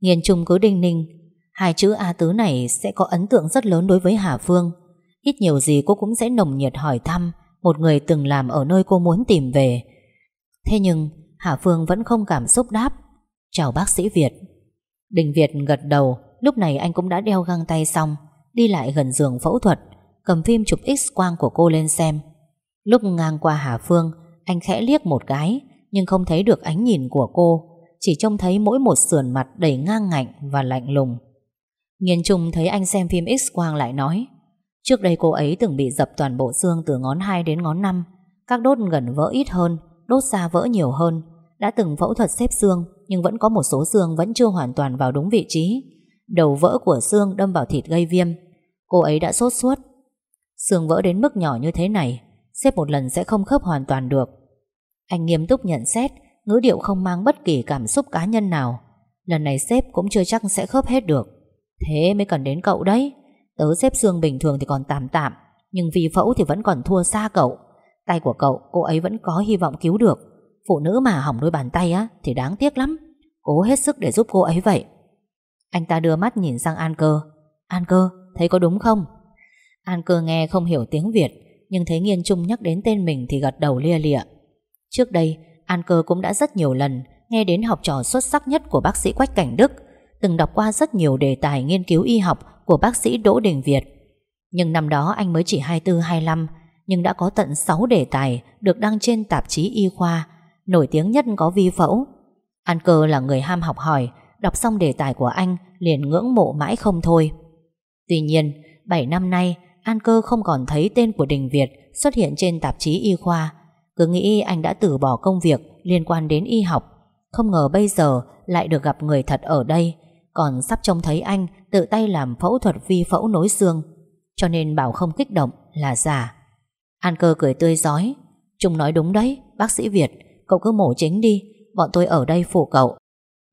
Speaker 1: Nghiên Trung cứ đinh ninh, Hai chữ A Tứ này sẽ có ấn tượng rất lớn đối với Hà Phương. Ít nhiều gì cô cũng sẽ nồng nhiệt hỏi thăm Một người từng làm ở nơi cô muốn tìm về. Thế nhưng, Hà Phương vẫn không cảm xúc đáp. Chào bác sĩ Việt. Đình Việt gật đầu, Lúc này anh cũng đã đeo găng tay xong, Đi lại gần giường phẫu thuật, Cầm phim chụp x-quang của cô lên xem. Lúc ngang qua Hà Phương, Anh khẽ liếc một cái. Nhưng không thấy được ánh nhìn của cô, Chỉ trông thấy mỗi một sườn mặt đầy ngang ngạnh Và lạnh lùng. Nghiên Trung thấy anh xem phim x-quang lại nói, Trước đây cô ấy từng bị dập toàn bộ xương Từ ngón 2 đến ngón 5 Các đốt gần vỡ ít hơn, Đốt xa vỡ nhiều hơn, Đã từng phẫu thuật xếp xương, Nhưng vẫn có một số xương vẫn chưa hoàn toàn vào đúng vị trí. Đầu vỡ của xương đâm vào thịt gây viêm. Cô ấy đã sốt suốt Xương vỡ đến mức nhỏ như thế này, Xếp một lần sẽ không khớp hoàn toàn được. Anh nghiêm túc nhận xét Ngữ điệu không mang bất kỳ cảm xúc cá nhân nào. Lần này xếp cũng chưa chắc sẽ khớp hết được. Thế mới cần đến cậu đấy. Tớ xếp xương bình thường thì còn tạm tạm Nhưng vì phẫu thì vẫn còn thua xa cậu. Tay của cậu cô ấy vẫn có hy vọng cứu được. Phụ nữ mà hỏng đôi bàn tay á Thì đáng tiếc lắm. Cố hết sức để giúp cô ấy vậy. Anh ta đưa mắt nhìn sang An Cơ An Cơ, thấy có đúng không? An Cơ nghe không hiểu tiếng Việt Nhưng thấy Nghiên Trung nhắc đến tên mình Thì gật đầu lia lịa. Trước đây, An Cơ cũng đã rất nhiều lần Nghe đến học trò xuất sắc nhất của bác sĩ Quách Cảnh Đức, Từng đọc qua rất nhiều đề tài nghiên cứu y học Của bác sĩ Đỗ Đình Việt. Nhưng năm đó anh mới chỉ 24-25 Nhưng đã có tận 6 đề tài Được đăng trên tạp chí y khoa, Nổi tiếng nhất có vi phẫu. An Cơ là người ham học hỏi, Đọc xong đề tài của anh liền ngưỡng mộ mãi không thôi. Tuy nhiên 7 năm nay, An Cơ không còn thấy tên của Đình Việt xuất hiện trên tạp chí y khoa. Cứ nghĩ anh đã từ bỏ công việc liên quan đến y học. Không ngờ bây giờ lại được gặp người thật ở đây. Còn sắp trông thấy anh tự tay làm phẫu thuật vi phẫu nối xương. Cho nên bảo không kích động là giả. An Cơ cười tươi giói. Trung nói đúng đấy, bác sĩ Việt. Cậu cứ mổ chính đi. Bọn tôi ở đây phụ cậu.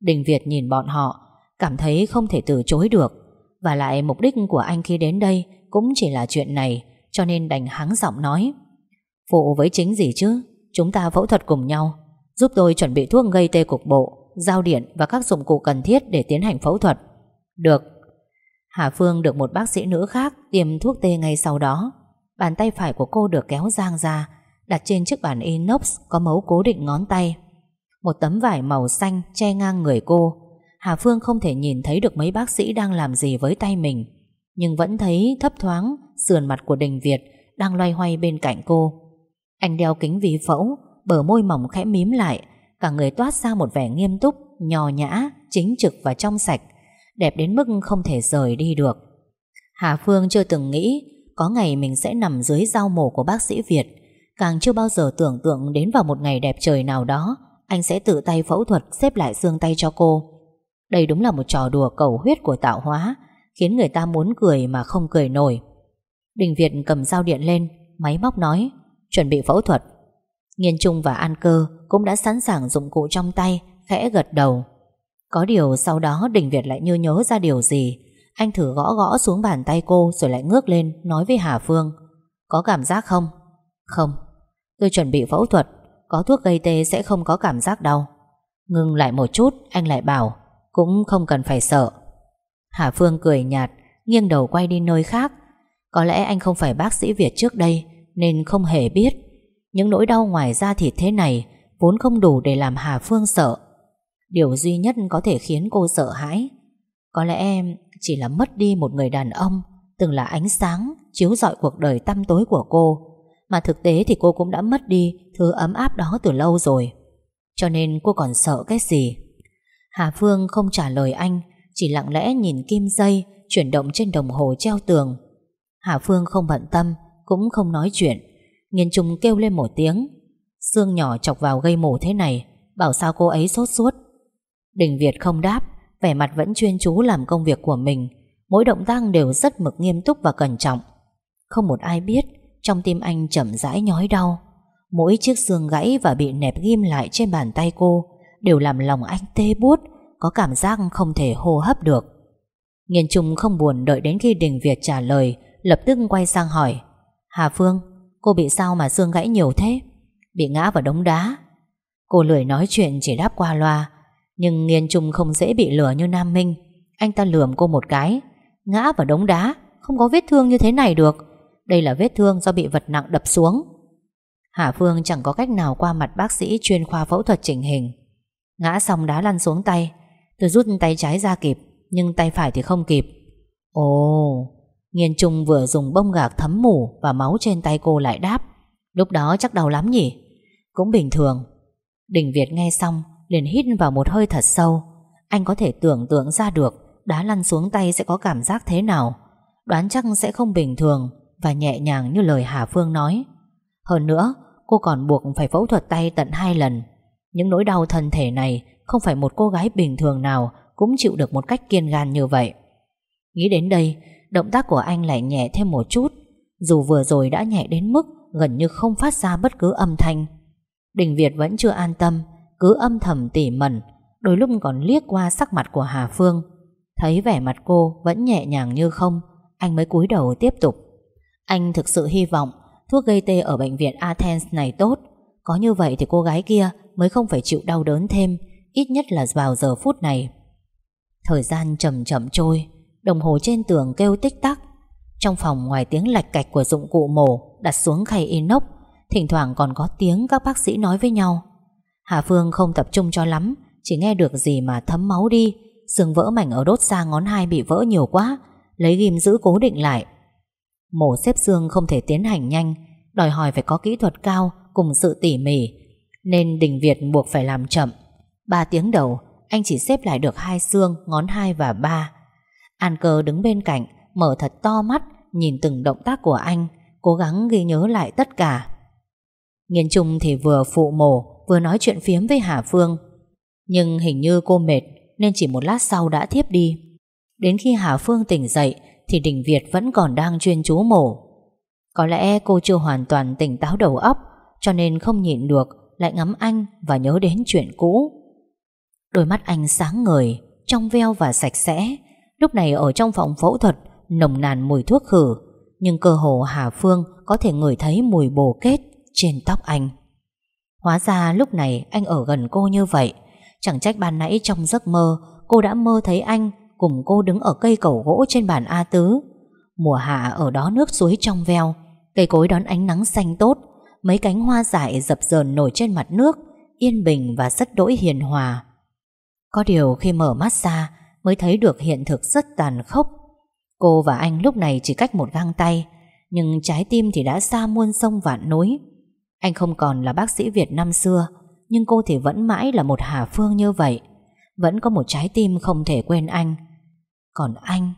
Speaker 1: Đình Việt nhìn bọn họ Cảm thấy không thể từ chối được Và lại mục đích của anh khi đến đây Cũng chỉ là chuyện này Cho nên đành hắng giọng nói Phụ với chính gì chứ? Chúng ta phẫu thuật cùng nhau. Giúp tôi chuẩn bị thuốc gây tê cục bộ, Giao điện và các dụng cụ cần thiết để tiến hành phẫu thuật. Được. Hà Phương được một bác sĩ nữ khác Tiêm thuốc tê ngay sau đó. Bàn tay phải của cô được kéo giang ra, Đặt trên chiếc bàn inox Có mấu cố định ngón tay. Một tấm vải màu xanh che ngang người cô. Hà Phương không thể nhìn thấy được mấy bác sĩ đang làm gì với tay mình, Nhưng vẫn thấy thấp thoáng Sườn mặt của Đình Việt Đang loay hoay bên cạnh cô. Anh đeo kính vi phẫu Bờ môi mỏng khẽ mím lại Cả người toát ra một vẻ nghiêm túc Nhò nhã, chính trực và trong sạch Đẹp đến mức không thể rời đi được. Hà Phương chưa từng nghĩ Có ngày mình sẽ nằm dưới dao mổ của bác sĩ Việt. Càng chưa bao giờ tưởng tượng Đến vào một ngày đẹp trời nào đó Anh sẽ tự tay phẫu thuật xếp lại xương tay cho cô. Đây đúng là một trò đùa cầu huyết của tạo hóa Khiến người ta muốn cười mà không cười nổi. Đình Việt cầm dao điện lên Máy móc nói Chuẩn bị phẫu thuật. Nghiên Trung và An Cơ cũng đã sẵn sàng dụng cụ trong tay, Khẽ gật đầu. Có điều sau đó Đình Việt lại như nhớ ra điều gì. Anh thử gõ gõ xuống bàn tay cô Rồi lại ngước lên, nói với Hà Phương. Có cảm giác không? Không. Tôi chuẩn bị phẫu thuật, Có thuốc gây tê sẽ không có cảm giác đau. Ngừng lại một chút, anh lại bảo, Cũng không cần phải sợ. Hà Phương cười nhạt, Nghiêng đầu quay đi nơi khác. Có lẽ anh không phải bác sĩ Việt trước đây nên không hề biết. Những nỗi đau ngoài da thịt thế này Vốn không đủ để làm Hà Phương sợ. Điều duy nhất có thể khiến cô sợ hãi, Có lẽ em chỉ là mất đi một người đàn ông, Từng là ánh sáng Chiếu rọi cuộc đời tăm tối của cô, Mà thực tế thì cô cũng đã mất đi Thứ ấm áp đó từ lâu rồi. Cho nên cô còn sợ cái gì? Hà Phương không trả lời anh, Chỉ lặng lẽ nhìn kim dây Chuyển động trên đồng hồ treo tường. Hà Phương không bận tâm cũng không nói chuyện. Nghiên trùng kêu lên một tiếng. Xương nhỏ chọc vào gây mổ thế này, Bảo sao cô ấy sốt suốt Đình Việt không đáp, Vẻ mặt vẫn chuyên chú làm công việc của mình. Mỗi động tác đều rất mực nghiêm túc và cẩn trọng. Không một ai biết, Trong tim anh chậm rãi nhói đau. Mỗi chiếc xương gãy và bị nẹp ghim lại trên bàn tay cô Đều làm lòng anh tê buốt, Có cảm giác không thể hô hấp được. Nghiên Trung không buồn đợi đến khi Đình Việt trả lời, Lập tức quay sang hỏi Hà Phương, Cô bị sao mà xương gãy nhiều thế? Bị ngã vào đống đá. Cô lười nói chuyện chỉ đáp qua loa, Nhưng Nghiên Trung không dễ bị lừa như Nam Minh. Anh ta lườm cô một cái, Ngã vào đống đá, Không có vết thương như thế này được. Đây là vết thương do bị vật nặng đập xuống. Hà Phương chẳng có cách nào qua mặt bác sĩ chuyên khoa phẫu thuật chỉnh hình. Ngã xong đá lăn xuống tay. Tôi rút tay trái ra kịp, Nhưng tay phải thì không kịp. Ồ. Nghiên Trung vừa dùng bông gạc thấm mủ Và máu trên tay cô lại đáp. Lúc đó chắc đau lắm nhỉ? Cũng bình thường. Đình Việt nghe xong, liền hít vào một hơi thật sâu. Anh có thể tưởng tượng ra được Đá lăn xuống tay sẽ có cảm giác thế nào. Đoán chắc sẽ không bình thường Và nhẹ nhàng như lời Hà Phương nói. Hơn nữa, Cô còn buộc phải phẫu thuật tay tận hai lần. Những nỗi đau thân thể này Không phải một cô gái bình thường nào Cũng chịu được một cách kiên gan như vậy. Nghĩ đến đây Động tác của anh lại nhẹ thêm một chút. Dù vừa rồi đã nhẹ đến mức Gần như không phát ra bất cứ âm thanh. Đình Việt vẫn chưa an tâm, Cứ âm thầm tỉ mẩn, Đôi lúc còn liếc qua sắc mặt của Hà Phương. Thấy vẻ mặt cô vẫn nhẹ nhàng như không, Anh mới cúi đầu tiếp tục. Anh thực sự hy vọng Thuốc gây tê ở bệnh viện Athens này tốt. Có như vậy thì cô gái kia Mới không phải chịu đau đớn thêm, Ít nhất là vào giờ phút này. Thời gian chậm chậm trôi Đồng hồ trên tường kêu tích tắc. Trong phòng ngoài tiếng lạch cạch của dụng cụ mổ Đặt xuống khay inox, Thỉnh thoảng còn có tiếng các bác sĩ nói với nhau. Hà Phương không tập trung cho lắm, Chỉ nghe được gì mà thấm máu đi. Xương vỡ mảnh ở đốt xa ngón hai bị vỡ nhiều quá, Lấy ghim giữ cố định lại. Mổ xếp xương không thể tiến hành nhanh, Đòi hỏi phải có kỹ thuật cao Cùng sự tỉ mỉ, Nên Đình Việt buộc phải làm chậm. Ba tiếng đầu, Anh chỉ xếp lại được hai xương, Ngón hai và ba. An cơ đứng bên cạnh, Mở thật to mắt, Nhìn từng động tác của anh, Cố gắng ghi nhớ lại tất cả. Nghiên Trung thì vừa phụ mổ, Vừa nói chuyện phiếm với Hà Phương. Nhưng hình như cô mệt, Nên chỉ một lát sau đã thiếp đi. Đến khi Hà Phương tỉnh dậy, Thì Đình Việt vẫn còn đang chuyên chú mổ. Có lẽ cô chưa hoàn toàn tỉnh táo đầu óc, Cho nên không nhịn được, Lại ngắm anh và nhớ đến chuyện cũ. Đôi mắt anh sáng ngời, Trong veo và sạch sẽ Lúc này ở trong phòng phẫu thuật, Nồng nàn mùi thuốc khử. Nhưng cơ hồ Hà Phương có thể ngửi thấy mùi bồ kết Trên tóc anh. Hóa ra lúc này anh ở gần cô như vậy. Chẳng trách ban nãy trong giấc mơ, Cô đã mơ thấy anh Cùng cô đứng ở cây cầu gỗ trên bàn A Tứ. Mùa hạ ở đó nước suối trong veo, Cây cối đón ánh nắng xanh tốt, Mấy cánh hoa dại dập dờn nổi trên mặt nước, Yên bình và rất đỗi hiền hòa. Có điều khi mở mắt ra Mới thấy được hiện thực rất tàn khốc. Cô và anh lúc này chỉ cách một găng tay, Nhưng trái tim thì đã xa muôn sông vạn núi. Anh không còn là bác sĩ Việt năm xưa, Nhưng cô thì vẫn mãi là một Hà Phương như vậy. Vẫn có một trái tim không thể quên anh. Còn anh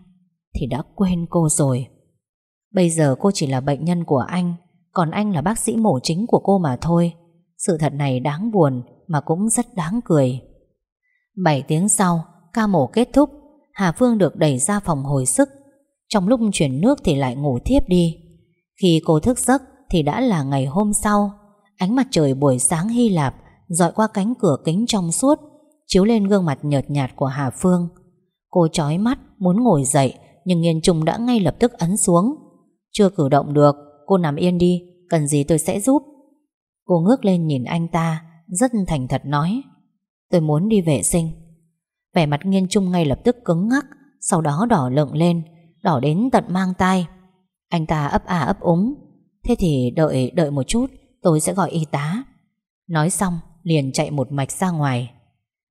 Speaker 1: Thì đã quên cô rồi. Bây giờ cô chỉ là bệnh nhân của anh, Còn anh là bác sĩ mổ chính của cô mà thôi. Sự thật này đáng buồn Mà cũng rất đáng cười. 7 tiếng sau Ca mổ kết thúc, Hà Phương được đẩy ra phòng hồi sức. Trong lúc chuyển nước thì lại ngủ thiếp đi. Khi cô thức giấc Thì đã là ngày hôm sau. Ánh mặt trời buổi sáng Hy Lạp dọi qua cánh cửa kính trong suốt, Chiếu lên gương mặt nhợt nhạt của Hà Phương. Cô chói mắt, Muốn ngồi dậy, Nhưng Nghiên Trung đã ngay lập tức ấn xuống. Chưa cử động được, Cô nằm yên đi, Cần gì tôi sẽ giúp? Cô ngước lên nhìn anh ta, Rất thành thật nói. Tôi muốn đi vệ sinh. Vẻ mặt nghiên trung ngay lập tức cứng ngắc, Sau đó đỏ lợn lên, Đỏ đến tận mang tai. Anh ta ấp à ấp úng. Thế thì đợi đợi một chút, Tôi sẽ gọi y tá. Nói xong, liền chạy một mạch ra ngoài.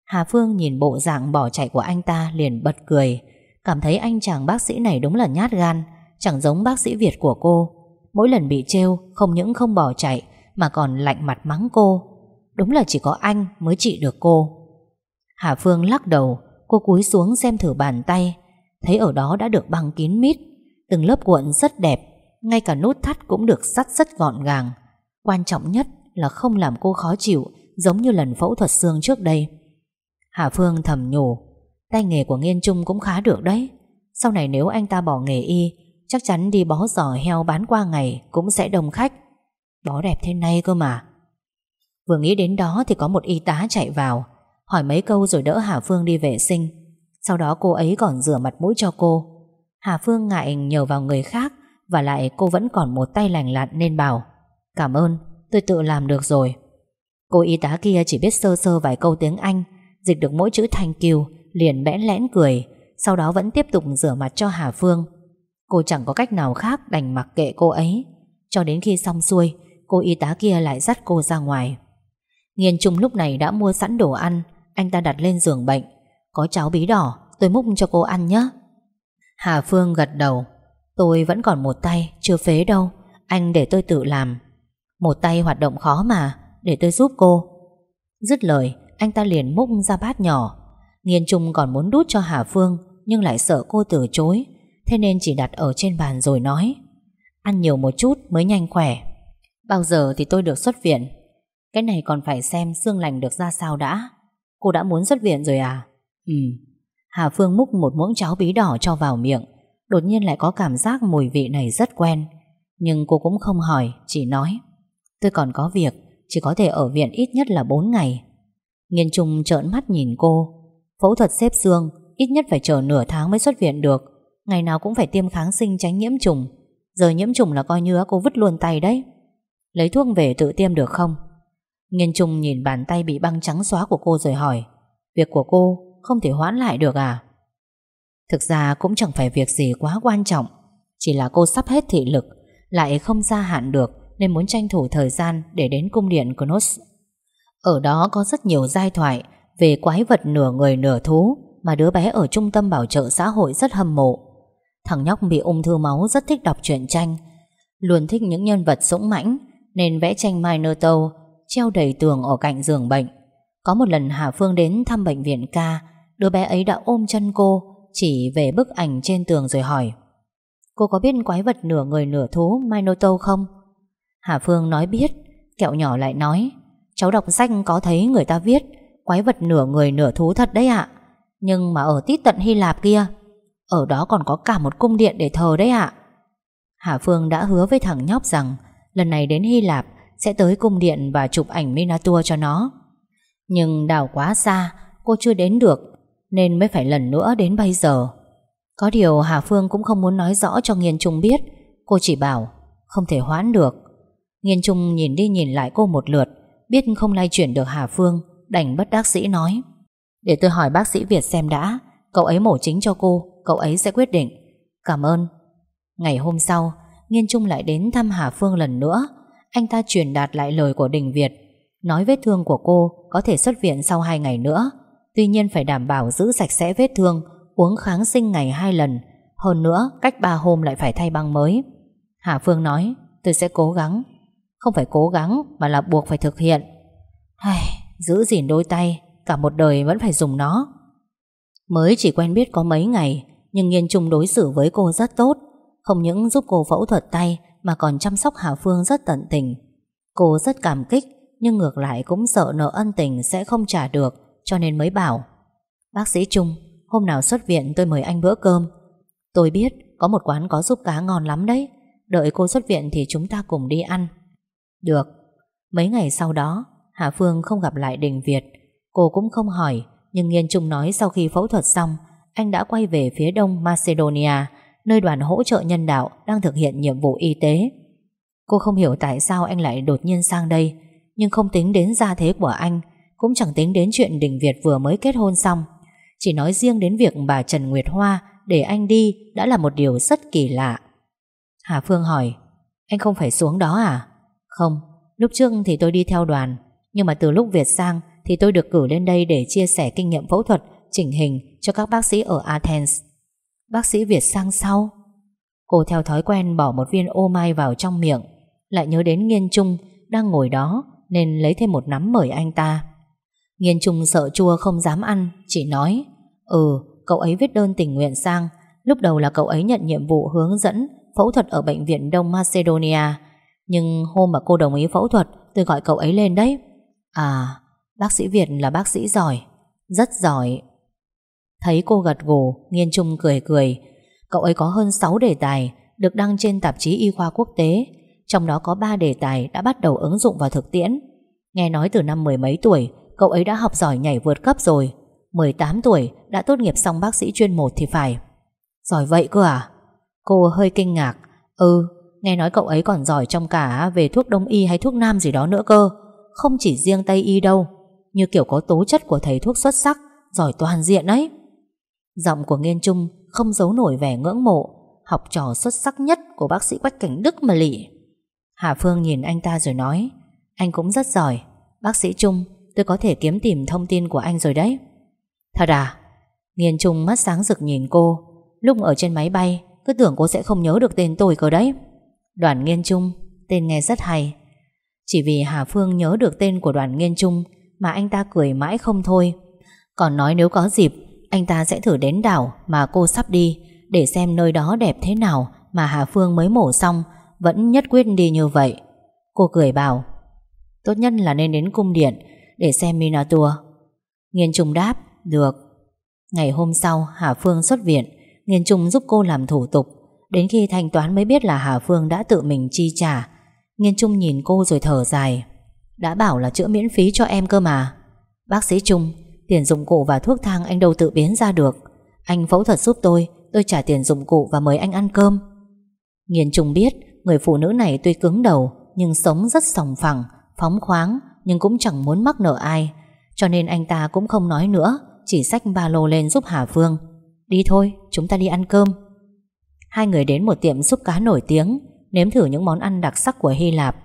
Speaker 1: Hà Phương nhìn bộ dạng bỏ chạy của anh ta liền bật cười. Cảm thấy anh chàng bác sĩ này đúng là nhát gan, Chẳng giống bác sĩ Việt của cô. Mỗi lần bị trêu, Không những không bỏ chạy, Mà còn lạnh mặt mắng cô. Đúng là chỉ có anh mới trị được cô. Hà Phương lắc đầu, Cô cúi xuống xem thử bàn tay. Thấy ở đó đã được băng kín mít, Từng lớp cuộn rất đẹp, Ngay cả nút thắt cũng được sắt rất gọn gàng. Quan trọng nhất là không làm cô khó chịu, Giống như lần phẫu thuật xương trước đây. Hà Phương thầm nhủ, Tay nghề của Nghiên Trung cũng khá được đấy. Sau này nếu anh ta bỏ nghề y, Chắc chắn đi bó giò heo bán qua ngày Cũng sẽ đông khách. Bó đẹp thế này cơ mà. Vừa nghĩ đến đó thì có một y tá chạy vào. Hỏi mấy câu rồi đỡ Hà Phương đi vệ sinh. Sau đó cô ấy còn rửa mặt mũi cho cô. Hà Phương ngại nhờ vào người khác Và lại cô vẫn còn một tay lành lặn nên bảo Cảm ơn, tôi tự làm được rồi. Cô y tá kia chỉ biết sơ sơ vài câu tiếng Anh Dịch được mỗi chữ thank you Liền bẽn lẽn cười Sau đó vẫn tiếp tục rửa mặt cho Hà Phương. Cô chẳng có cách nào khác đành mặc kệ cô ấy. Cho đến khi xong xuôi Cô y tá kia lại dắt cô ra ngoài. Nghiên Trung lúc này đã mua sẵn đồ ăn anh ta đặt lên giường bệnh. Có cháo bí đỏ, tôi múc cho cô ăn nhé. Hà Phương gật đầu. Tôi vẫn còn một tay, Chưa phế đâu. Anh để tôi tự làm. Một tay hoạt động khó mà, Để tôi giúp cô. Dứt lời, anh ta liền múc ra bát nhỏ. Nghiên Trung còn muốn đút cho Hà Phương, Nhưng lại sợ cô từ chối. Thế nên chỉ đặt ở trên bàn rồi nói. Ăn nhiều một chút mới nhanh khỏe. Bao giờ thì tôi được xuất viện. Cái này còn phải xem xương lành được ra sao đã. Cô đã muốn xuất viện rồi à? Ừ. Hà Phương múc một muỗng cháo bí đỏ cho vào miệng. Đột nhiên lại có cảm giác mùi vị này rất quen. Nhưng cô cũng không hỏi, chỉ nói. Tôi còn có việc, chỉ có thể ở viện ít nhất là 4 ngày. Nghiên Trung trợn mắt nhìn cô. Phẫu thuật xếp xương, ít nhất phải chờ nửa tháng mới xuất viện được. Ngày nào cũng phải tiêm kháng sinh tránh nhiễm trùng. Giờ nhiễm trùng là coi như cô vứt luôn tay đấy. Lấy thuốc về tự tiêm được không? Nghiên Trung nhìn bàn tay bị băng trắng xóa của cô rồi hỏi, Việc của cô không thể hoãn lại được à? Thực ra cũng chẳng phải việc gì quá quan trọng, Chỉ là cô sắp hết thị lực, Lại không gia hạn được Nên muốn tranh thủ thời gian để đến cung điện Knoss Ở đó có rất nhiều giai thoại Về quái vật nửa người nửa thú Mà đứa bé ở trung tâm bảo trợ xã hội rất hâm mộ Thằng nhóc bị ung thư máu rất thích đọc truyện tranh, Luôn thích những nhân vật sũng mãnh Nên vẽ tranh Mai Nơ Tâu treo đầy tường ở cạnh giường bệnh. Có một lần Hà Phương đến thăm bệnh viện ca, đứa bé ấy đã ôm chân cô, chỉ về bức ảnh trên tường rồi hỏi. Cô có biết quái vật nửa người nửa thú Minoto không? Hà Phương nói biết, kẹo nhỏ lại nói, cháu đọc sách có thấy người ta viết quái vật nửa người nửa thú thật đấy ạ. Nhưng mà ở tít tận Hy Lạp kia, ở đó còn có cả một cung điện để thờ đấy ạ. Hà Phương đã hứa với thằng nhóc rằng lần này đến Hy Lạp sẽ tới cung điện và chụp ảnh Minatua cho nó. Nhưng đảo quá xa, Cô chưa đến được Nên mới phải lần nữa đến bây giờ. Có điều Hà Phương cũng không muốn nói rõ cho Nghiên Trung biết. Cô chỉ bảo Không thể hoãn được. Nghiên Trung nhìn đi nhìn lại cô một lượt Biết không lay chuyển được Hà Phương Đành bất đắc sĩ nói Để tôi hỏi bác sĩ Việt xem đã Cậu ấy mổ chính cho cô Cậu ấy sẽ quyết định. Cảm ơn. Ngày hôm sau Nghiên Trung lại đến thăm Hà Phương lần nữa. Anh ta truyền đạt lại lời của Đình Việt Nói vết thương của cô Có thể xuất viện sau 2 ngày nữa. Tuy nhiên phải đảm bảo giữ sạch sẽ vết thương Uống kháng sinh ngày hai lần. Hơn nữa cách 3 hôm lại phải thay băng mới. Hà Phương nói Tôi sẽ cố gắng. Không phải cố gắng mà là buộc phải thực hiện. Ai, Giữ gìn đôi tay Cả một đời vẫn phải dùng nó. Mới chỉ quen biết có mấy ngày Nhưng Nghiên Trung đối xử với cô rất tốt. Không những giúp cô phẫu thuật tay mà còn chăm sóc Hà Phương rất tận tình. Cô rất cảm kích, Nhưng ngược lại cũng sợ nợ ân tình Sẽ không trả được, Cho nên mới bảo, Bác sĩ Trung, Hôm nào xuất viện tôi mời anh bữa cơm. Tôi biết có một quán có giúp cá ngon lắm đấy, Đợi cô xuất viện thì chúng ta cùng đi ăn. Được. Mấy ngày sau đó, Hà Phương không gặp lại Đình Việt. Cô cũng không hỏi, Nhưng Nghiên Trung nói sau khi phẫu thuật xong, Anh đã quay về phía đông Macedonia. Nơi đoàn hỗ trợ nhân đạo Đang thực hiện nhiệm vụ y tế. Cô không hiểu tại sao anh lại đột nhiên sang đây, Nhưng không tính đến gia thế của anh, Cũng chẳng tính đến chuyện Đình Việt vừa mới kết hôn xong. Chỉ nói riêng đến việc bà Trần Nguyệt Hoa Để anh đi Đã là một điều rất kỳ lạ. Hà Phương hỏi, Anh không phải xuống đó à? Không, Lúc trước thì tôi đi theo đoàn, Nhưng mà từ lúc Việt sang Thì tôi được cử lên đây để chia sẻ kinh nghiệm phẫu thuật, Chỉnh hình cho các bác sĩ ở Athens. Bác sĩ Việt sang sau. Cô theo thói quen bỏ một viên ô mai vào trong miệng, Lại nhớ đến Nghiên Trung Đang ngồi đó Nên lấy thêm một nắm mời anh ta. Nghiên Trung sợ chua không dám ăn, Chỉ nói Ừ cậu ấy viết đơn tình nguyện sang, Lúc đầu là cậu ấy nhận nhiệm vụ hướng dẫn Phẫu thuật ở bệnh viện Đông Macedonia, Nhưng hôm mà cô đồng ý phẫu thuật, Tôi gọi cậu ấy lên đấy. À bác sĩ Việt là bác sĩ giỏi, Rất giỏi Thấy cô gật gù, Nghiên Trung cười cười. Cậu ấy có hơn 6 đề tài, Được đăng trên tạp chí y khoa quốc tế. Trong đó có 3 đề tài đã bắt đầu ứng dụng vào thực tiễn. Nghe nói từ năm mười mấy tuổi, Cậu ấy đã học giỏi nhảy vượt cấp rồi. 18 tuổi, đã tốt nghiệp xong bác sĩ chuyên một thì phải. Giỏi vậy cơ à? Cô hơi kinh ngạc. Ừ nghe nói cậu ấy còn giỏi trong cả Về thuốc đông y hay thuốc nam gì đó nữa cơ. Không chỉ riêng Tây y đâu. Như kiểu có tố chất của thầy thuốc xuất sắc, Giỏi toàn diện ấy. Giọng của Nghiên Trung không giấu nổi vẻ ngưỡng mộ, Học trò xuất sắc nhất Của bác sĩ Quách Cảnh Đức mà lị. Hà Phương nhìn anh ta rồi nói, Anh cũng rất giỏi. Bác sĩ Trung, tôi có thể kiếm tìm thông tin của anh rồi đấy. Thật à? Nghiên Trung mắt sáng rực nhìn cô. Lúc ở trên máy bay, Cứ tưởng cô sẽ không nhớ được tên tôi cơ đấy. Đoàn Nghiên Trung, Tên nghe rất hay. Chỉ vì Hà Phương nhớ được tên của đoàn Nghiên Trung Mà anh ta cười mãi không thôi. Còn nói nếu có dịp anh ta sẽ thử đến đảo mà cô sắp đi, Để xem nơi đó đẹp thế nào Mà Hà Phương mới mổ xong, Vẫn nhất quyết đi như vậy. Cô cười bảo, Tốt nhất là nên đến cung điện Để xem Minatua Nghiên Trung đáp, Được. Ngày hôm sau, Hà Phương xuất viện, Nghiên Trung giúp cô làm thủ tục. Đến khi thanh toán mới biết là Hà Phương đã tự mình chi trả, Nghiên Trung nhìn cô rồi thở dài, Đã bảo là chữa miễn phí cho em cơ mà. Bác sĩ Trung Tiền dụng cụ và thuốc thang anh đâu tự biến ra được. Anh phẫu thuật giúp tôi Tôi trả tiền dụng cụ và mời anh ăn cơm. Nghiền trùng biết, Người phụ nữ này tuy cứng đầu, Nhưng sống rất sòng phẳng, Phóng khoáng, Nhưng cũng chẳng muốn mắc nợ ai. Cho nên anh ta cũng không nói nữa, Chỉ xách ba lô lên giúp Hà Phương. Đi thôi, chúng ta đi ăn cơm. Hai người đến một tiệm súp cá nổi tiếng, Nếm thử những món ăn đặc sắc của Hy Lạp.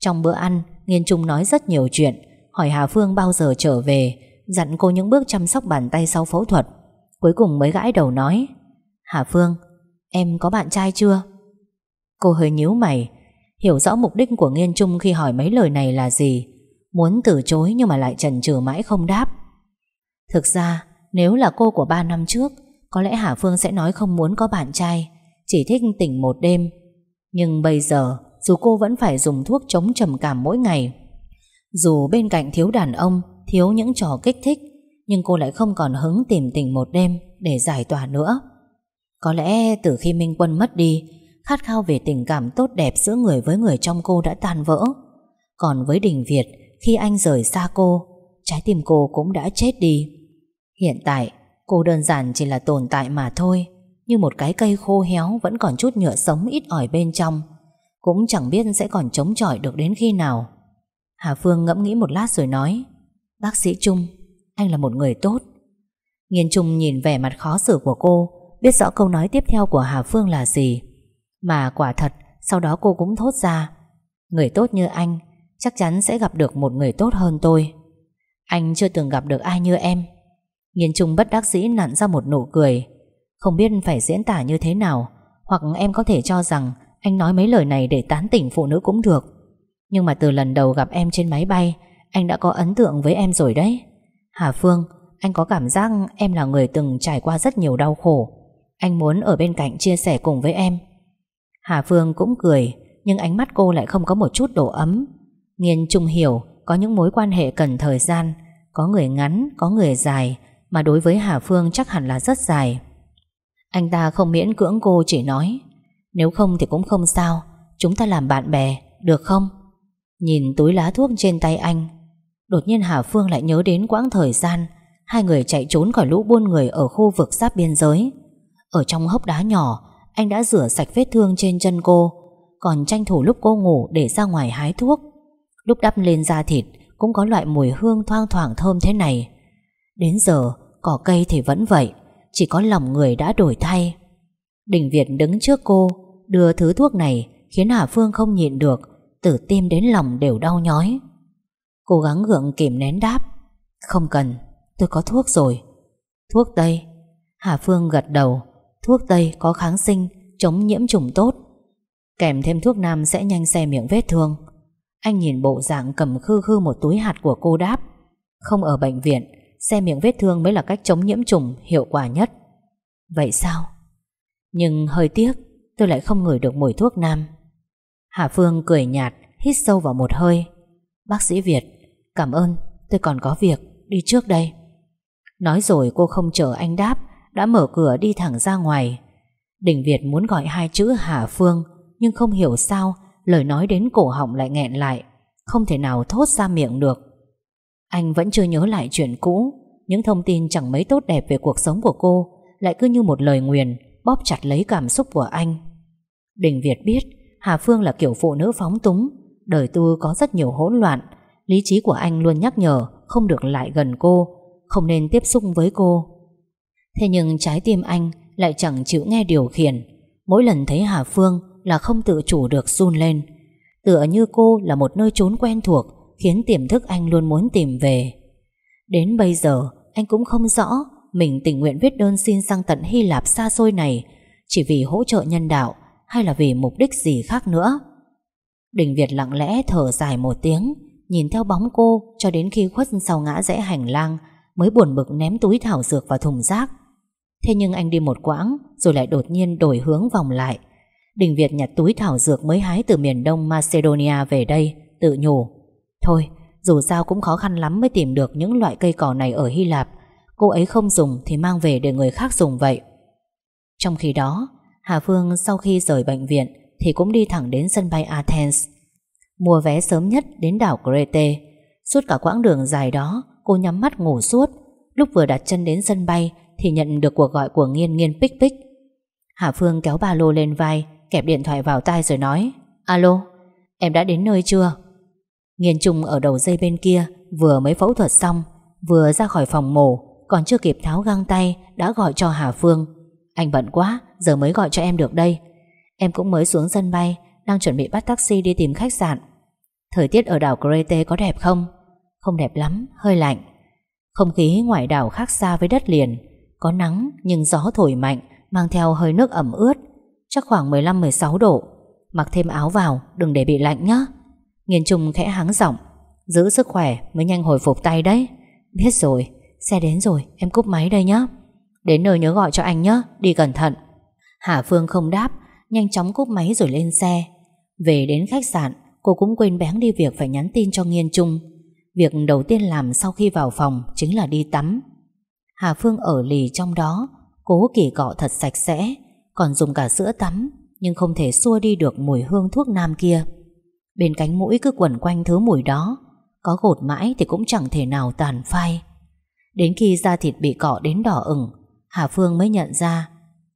Speaker 1: Trong bữa ăn, Nghiên Trung nói rất nhiều chuyện, Hỏi Hà Phương bao giờ trở về Dặn cô những bước chăm sóc bàn tay sau phẫu thuật. Cuối cùng mới gãi đầu nói, Hà Phương, Em có bạn trai chưa? Cô hơi nhíu mày, Hiểu rõ mục đích của Nghiên Trung khi hỏi mấy lời này là gì, Muốn từ chối nhưng mà lại chần chừ mãi không đáp. Thực ra, Nếu là cô của ba năm trước, Có lẽ Hà Phương sẽ nói không muốn có bạn trai, Chỉ thích tỉnh một đêm. Nhưng bây giờ, Dù cô vẫn phải dùng thuốc chống trầm cảm mỗi ngày, Dù bên cạnh thiếu đàn ông Thiếu những trò kích thích, Nhưng cô lại không còn hứng tìm tình một đêm Để giải tỏa nữa. Có lẽ từ khi Minh Quân mất đi, Khát khao về tình cảm tốt đẹp Giữa người với người trong cô đã tan vỡ. Còn với Đình Việt, Khi anh rời xa cô, Trái tim cô cũng đã chết đi. Hiện tại, cô đơn giản chỉ là tồn tại mà thôi, Như một cái cây khô héo Vẫn còn chút nhựa sống ít ỏi bên trong, Cũng chẳng biết sẽ còn chống chọi được đến khi nào. Hà Phương ngẫm nghĩ một lát rồi nói Bác sĩ Trung, Anh là một người tốt. Nghiên Trung nhìn vẻ mặt khó xử của cô, Biết rõ câu nói tiếp theo của Hà Phương là gì. Mà quả thật, Sau đó cô cũng thốt ra, Người tốt như anh, Chắc chắn sẽ gặp được một người tốt hơn tôi. Anh chưa từng gặp được ai như em. Nghiên Trung bất đắc dĩ nặn ra một nụ cười, Không biết phải diễn tả như thế nào, Hoặc em có thể cho rằng Anh nói mấy lời này để tán tỉnh phụ nữ cũng được. Nhưng mà từ lần đầu gặp em trên máy bay anh đã có ấn tượng với em rồi đấy. Hà Phương Anh có cảm giác em là người từng trải qua rất nhiều đau khổ. Anh muốn ở bên cạnh chia sẻ cùng với em. Hà Phương cũng cười Nhưng ánh mắt cô lại không có một chút độ ấm. Nghiên Trung hiểu Có những mối quan hệ cần thời gian Có người ngắn, có người dài Mà đối với Hà Phương chắc hẳn là rất dài. Anh ta không miễn cưỡng cô chỉ nói Nếu không thì cũng không sao Chúng ta làm bạn bè, được không? Nhìn túi lá thuốc trên tay anh Đột nhiên Hà Phương lại nhớ đến quãng thời gian Hai người chạy trốn khỏi lũ buôn người Ở khu vực giáp biên giới. Ở trong hốc đá nhỏ, Anh đã rửa sạch vết thương trên chân cô, Còn tranh thủ lúc cô ngủ để ra ngoài hái thuốc. Lúc đắp lên da thịt Cũng có loại mùi hương thoang thoảng thơm thế này. Đến giờ, Cỏ cây thì vẫn vậy, Chỉ có lòng người đã đổi thay. Đình Việt đứng trước cô, Đưa thứ thuốc này Khiến Hà Phương không nhịn được Từ tim đến lòng đều đau nhói. Cố gắng gượng kìm nén đáp. Không cần, Tôi có thuốc rồi. Thuốc Tây. Hà Phương gật đầu. Thuốc Tây có kháng sinh, Chống nhiễm trùng tốt. Kèm thêm thuốc nam sẽ nhanh xe miệng vết thương. Anh nhìn bộ dạng cầm khư khư một túi hạt của cô đáp. Không ở bệnh viện, Xe miệng vết thương mới là cách chống nhiễm trùng Hiệu quả nhất. Vậy sao? Nhưng hơi tiếc, Tôi lại không ngửi được mùi thuốc nam. Hà Phương cười nhạt, Hít sâu vào một hơi. Bác sĩ Việt Cảm ơn, tôi còn có việc, Đi trước đây. Nói rồi cô không chờ anh đáp, Đã mở cửa đi thẳng ra ngoài. Đình Việt muốn gọi hai chữ Hà Phương, Nhưng không hiểu sao, Lời nói đến cổ họng lại nghẹn lại, Không thể nào thốt ra miệng được. Anh vẫn chưa nhớ lại chuyện cũ, Những thông tin chẳng mấy tốt đẹp về cuộc sống của cô, Lại cứ như một lời nguyền, Bóp chặt lấy cảm xúc của anh. Đình Việt biết Hà Phương là kiểu phụ nữ phóng túng, Đời tư có rất nhiều hỗn loạn Lý trí của anh luôn nhắc nhở, Không được lại gần cô, Không nên tiếp xúc với cô. Thế nhưng trái tim anh lại chẳng chịu nghe điều khiển. Mỗi lần thấy Hà Phương Là không tự chủ được run lên. Tựa như cô là một nơi trốn quen thuộc, Khiến tiềm thức anh luôn muốn tìm về. Đến bây giờ, Anh cũng không rõ Mình tình nguyện viết đơn xin sang tận Hy Lạp xa xôi này Chỉ vì hỗ trợ nhân đạo Hay là vì mục đích gì khác nữa. Đình Việt lặng lẽ thở dài một tiếng Nhìn theo bóng cô, Cho đến khi khuất sau ngã rẽ hành lang, Mới buồn bực ném túi thảo dược vào thùng rác. Thế nhưng anh đi một quãng, Rồi lại đột nhiên đổi hướng vòng lại. Đình Việt nhặt túi thảo dược mới hái từ miền đông Macedonia về đây, Tự nhủ. Thôi, dù sao cũng khó khăn lắm mới tìm được những loại cây cỏ này ở Hy Lạp. Cô ấy không dùng thì mang về để người khác dùng vậy. Trong khi đó, Hà Phương sau khi rời bệnh viện Thì cũng đi thẳng đến sân bay Athens. Mua vé sớm nhất đến đảo Crete. Suốt cả quãng đường dài đó Cô nhắm mắt ngủ suốt. Lúc vừa đặt chân đến sân bay Thì nhận được cuộc gọi của nghiên nghiên pích pích. Hà Phương kéo ba lô lên vai Kẹp điện thoại vào tai rồi nói Alo, em đã đến nơi chưa? Nghiên Trung ở đầu dây bên kia Vừa mới phẫu thuật xong Vừa ra khỏi phòng mổ Còn chưa kịp tháo găng tay Đã gọi cho Hà Phương. Anh bận quá, giờ mới gọi cho em được đây. Em cũng mới xuống sân bay Đang chuẩn bị bắt taxi đi tìm khách sạn. Thời tiết ở đảo Crete có đẹp không? Không đẹp lắm, hơi lạnh. Không khí ngoài đảo khác xa với đất liền. Có nắng nhưng gió thổi mạnh Mang theo hơi nước ẩm ướt. Chắc khoảng 15-16 độ. Mặc thêm áo vào, đừng để bị lạnh nhé Nghiên Trung khẽ háng giọng. Giữ sức khỏe mới nhanh hồi phục tay đấy. Biết rồi, xe đến rồi Em cúp máy đây nhé Đến nơi nhớ gọi cho anh nhé, đi cẩn thận. Hà Phương không đáp Nhanh chóng cúp máy rồi lên xe. Về đến khách sạn Cô cũng quên bén đi việc phải nhắn tin cho Nghiên Trung. Việc đầu tiên làm sau khi vào phòng Chính là đi tắm. Hà Phương ở lì trong đó, Cố kỳ cọ thật sạch sẽ, Còn dùng cả sữa tắm, Nhưng không thể xua đi được mùi hương thuốc nam kia. Bên cánh mũi cứ quẩn quanh thứ mùi đó, Có gột mãi thì cũng chẳng thể nào tàn phai. Đến khi da thịt bị cọ đến đỏ ửng, Hà Phương mới nhận ra,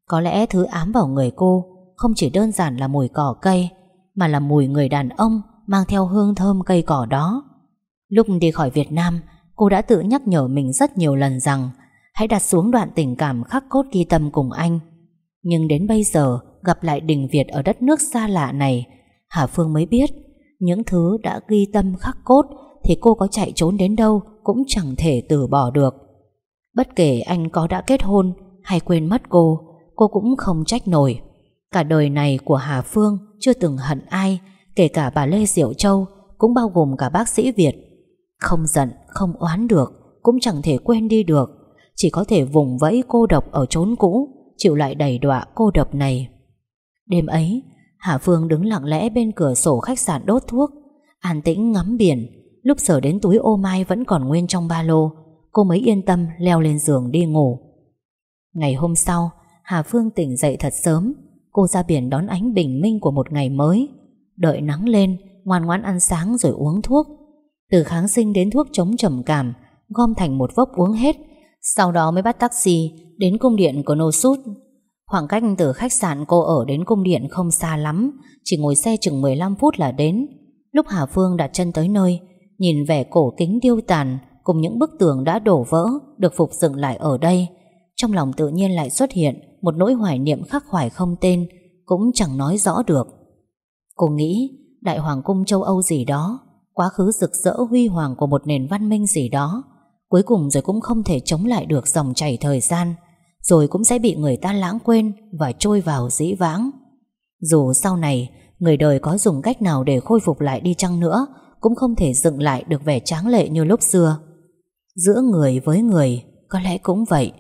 Speaker 1: Có lẽ thứ ám vào người cô Không chỉ đơn giản là mùi cỏ cây mà là mùi người đàn ông Mang theo hương thơm cây cỏ đó. Lúc đi khỏi Việt Nam, Cô đã tự nhắc nhở mình rất nhiều lần rằng Hãy đặt xuống đoạn tình cảm khắc cốt ghi tâm cùng anh. Nhưng đến bây giờ, Gặp lại Đình Việt ở đất nước xa lạ này, Hà Phương mới biết Những thứ đã ghi tâm khắc cốt Thì cô có chạy trốn đến đâu Cũng chẳng thể từ bỏ được. Bất kể anh có đã kết hôn Hay quên mất cô Cô cũng không trách nổi. Cả đời này của Hà Phương Chưa từng hận ai Kể cả bà Lê Diệu Châu Cũng bao gồm cả bác sĩ Việt. Không giận, không oán được Cũng chẳng thể quên đi được. Chỉ có thể vùng vẫy cô độc ở chốn cũ Chịu lại đầy đọa cô độc này. Đêm ấy Hà Phương đứng lặng lẽ bên cửa sổ khách sạn đốt thuốc An tĩnh ngắm biển. Lúc sở đến túi ô mai vẫn còn nguyên trong ba lô Cô mới yên tâm leo lên giường đi ngủ. Ngày hôm sau Hà Phương tỉnh dậy thật sớm. Cô ra biển đón ánh bình minh của một ngày mới. Đợi nắng lên, Ngoan ngoãn ăn sáng rồi uống thuốc. Từ kháng sinh đến thuốc chống trầm cảm, Gom thành một vốc uống hết. Sau đó mới bắt taxi Đến cung điện của Nô Sút Khoảng cách từ khách sạn cô ở đến cung điện không xa lắm, Chỉ ngồi xe chừng 15 phút là đến. Lúc Hà Phương đặt chân tới nơi, Nhìn vẻ cổ kính điêu tàn Cùng những bức tường đã đổ vỡ, Được phục dựng lại ở đây. Trong lòng tự nhiên lại xuất hiện một nỗi hoài niệm khắc khoải không tên, Cũng chẳng nói rõ được. Cô nghĩ, Đại Hoàng cung châu Âu gì đó, Quá khứ rực rỡ huy hoàng của một nền văn minh gì đó, Cuối cùng rồi cũng không thể chống lại được dòng chảy thời gian, Rồi cũng sẽ bị người ta lãng quên Và trôi vào dĩ vãng. Dù sau này, Người đời có dùng cách nào để khôi phục lại đi chăng nữa, Cũng không thể dựng lại được vẻ tráng lệ như lúc xưa. Giữa người với người, Có lẽ cũng vậy.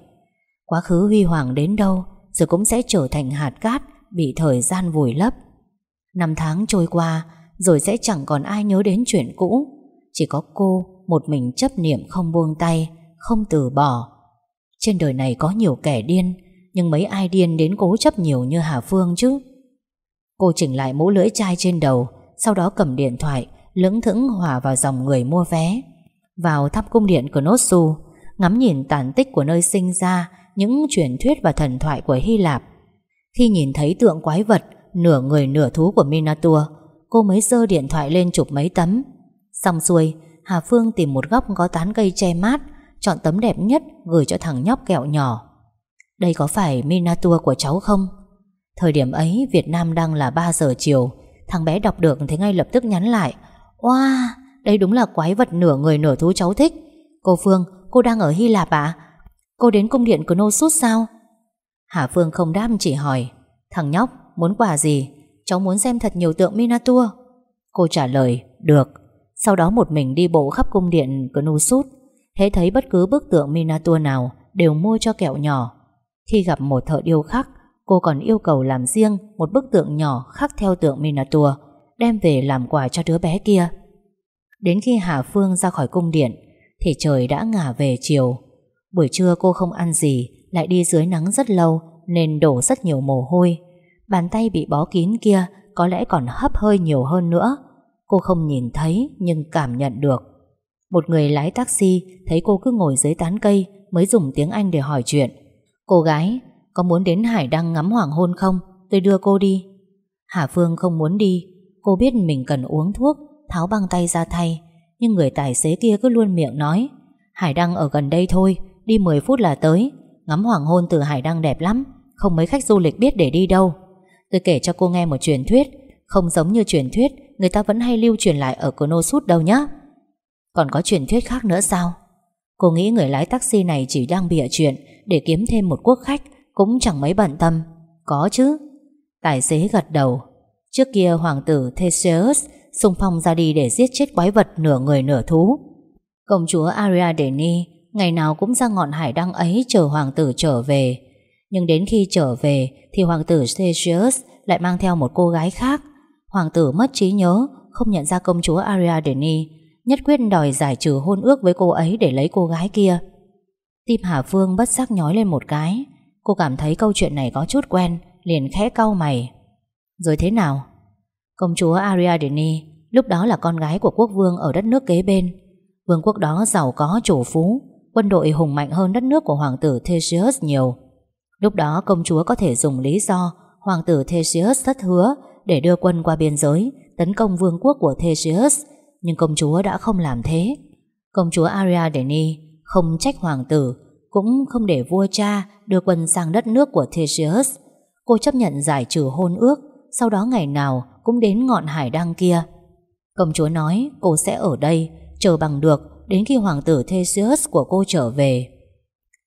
Speaker 1: Quá khứ huy hoàng đến đâu Rồi cũng sẽ trở thành hạt cát Bị thời gian vùi lấp. Năm tháng trôi qua, Rồi sẽ chẳng còn ai nhớ đến chuyện cũ. Chỉ có cô, Một mình chấp niệm không buông tay, Không từ bỏ. Trên đời này có nhiều kẻ điên, Nhưng mấy ai điên đến cố chấp nhiều như Hà Phương chứ? Cô chỉnh lại mũ lưỡi chai trên đầu, Sau đó cầm điện thoại, Lững thững hòa vào dòng người mua vé. Vào thắp cung điện của Nosu Ngắm nhìn tàn tích của nơi sinh ra những truyền thuyết và thần thoại của Hy Lạp. Khi nhìn thấy tượng quái vật Nửa người nửa thú của Minatua Cô mới giơ điện thoại lên chụp mấy tấm. Xong xuôi Hà Phương tìm một góc có tán cây che mát Chọn tấm đẹp nhất Gửi cho thằng nhóc kẹo nhỏ. Đây có phải Minatua của cháu không? Thời điểm ấy Việt Nam đang là 3 giờ chiều Thằng bé đọc được thì ngay lập tức nhắn lại. Wow, đây đúng là quái vật nửa người nửa thú cháu thích. Cô Phương, cô đang ở Hy Lạp à? Cô đến cung điện của Nô Sút sao? Hà Phương không đáp chỉ hỏi Thằng nhóc, muốn quà gì? Cháu muốn xem thật nhiều tượng Minatua. Cô trả lời, được. Sau đó một mình đi bộ khắp cung điện của sút. Thế thấy bất cứ bức tượng Minatua nào Đều mua cho kẹo nhỏ. Khi gặp một thợ điêu khắc Cô còn yêu cầu làm riêng Một bức tượng nhỏ khắc theo tượng Minatua Đem về làm quà cho đứa bé kia. Đến khi Hà Phương ra khỏi cung điện Thì trời đã ngả về chiều. Buổi trưa cô không ăn gì, Lại đi dưới nắng rất lâu, Nên đổ rất nhiều mồ hôi. Bàn tay bị bó kín kia, Có lẽ còn hấp hơi nhiều hơn nữa. Cô không nhìn thấy, nhưng cảm nhận được. Một người lái taxi Thấy cô cứ ngồi dưới tán cây, Mới dùng tiếng Anh để hỏi chuyện. Cô gái, có muốn đến Hải Đăng ngắm hoàng hôn không? Tôi đưa cô đi. Hà Phương không muốn đi. Cô biết mình cần uống thuốc, Tháo băng tay ra thay, Nhưng người tài xế kia cứ luôn miệng nói, Hải Đăng ở gần đây thôi Đi 10 phút là tới. Ngắm hoàng hôn từ Hải Đăng đẹp lắm. Không mấy khách du lịch biết để đi đâu. Tôi kể cho cô nghe một truyền thuyết. Không giống như truyền thuyết, Người ta vẫn hay lưu truyền lại ở Konosut đâu nhá. Còn có truyền thuyết khác nữa sao? Cô nghĩ người lái taxi này chỉ đang bịa chuyện Để kiếm thêm một quốc khách Cũng chẳng mấy bận tâm. Có chứ. Tài xế gật đầu. Trước kia hoàng tử Theseus xung phong ra đi để giết chết quái vật nửa người nửa thú. Công chúa Ariadne ngày nào cũng ra ngọn hải đăng ấy chờ hoàng tử trở về. Nhưng đến khi trở về thì hoàng tử Theseus lại mang theo một cô gái khác. Hoàng tử mất trí nhớ, không nhận ra công chúa Ariadne, nhất quyết đòi giải trừ hôn ước với cô ấy để lấy cô gái kia. Tim Hà Phương bất giác nhói lên một cái. Cô cảm thấy câu chuyện này có chút quen, liền khẽ cau mày. Rồi thế nào? Công chúa Ariadne lúc đó là con gái của quốc vương ở đất nước kế bên. Vương quốc đó giàu có chủ phú, quân đội hùng mạnh hơn đất nước của hoàng tử Theseus nhiều. Lúc đó công chúa có thể dùng lý do hoàng tử Theseus thất hứa để đưa quân qua biên giới tấn công vương quốc của Theseus, nhưng công chúa đã không làm thế. Công chúa Ariadne không trách hoàng tử, cũng không để vua cha đưa quân sang đất nước của Theseus. Cô chấp nhận giải trừ hôn ước, sau đó ngày nào cũng đến ngọn hải đăng kia. Công chúa nói cô sẽ ở đây, chờ bằng được đến khi hoàng tử Theseus của cô trở về.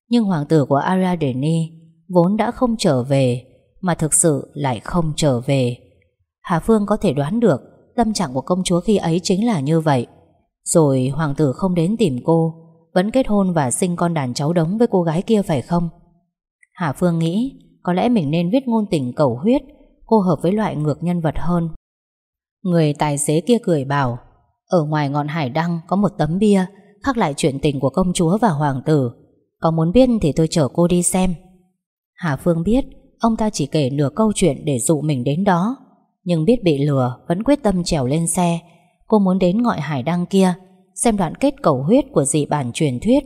Speaker 1: Nhưng hoàng tử của Ariadne vốn đã không trở về, mà thực sự lại không trở về. Hà Phương có thể đoán được tâm trạng của công chúa khi ấy chính là như vậy. Rồi hoàng tử không đến tìm cô, vẫn kết hôn và sinh con đàn cháu đống với cô gái kia phải không? Hà Phương nghĩ có lẽ mình nên viết ngôn tình cầu huyết, cô hợp với loại ngược nhân vật hơn. Người tài xế kia cười bảo, ở ngoài ngọn hải đăng có một tấm bia, khắc lại chuyện tình của công chúa và hoàng tử. Có muốn biết thì tôi chở cô đi xem. Hà Phương biết, ông ta chỉ kể nửa câu chuyện để dụ mình đến đó. Nhưng biết bị lừa, Vẫn quyết tâm trèo lên xe Cô muốn đến ngọn hải đăng kia, Xem đoạn kết cầu huyết của dị bản truyền thuyết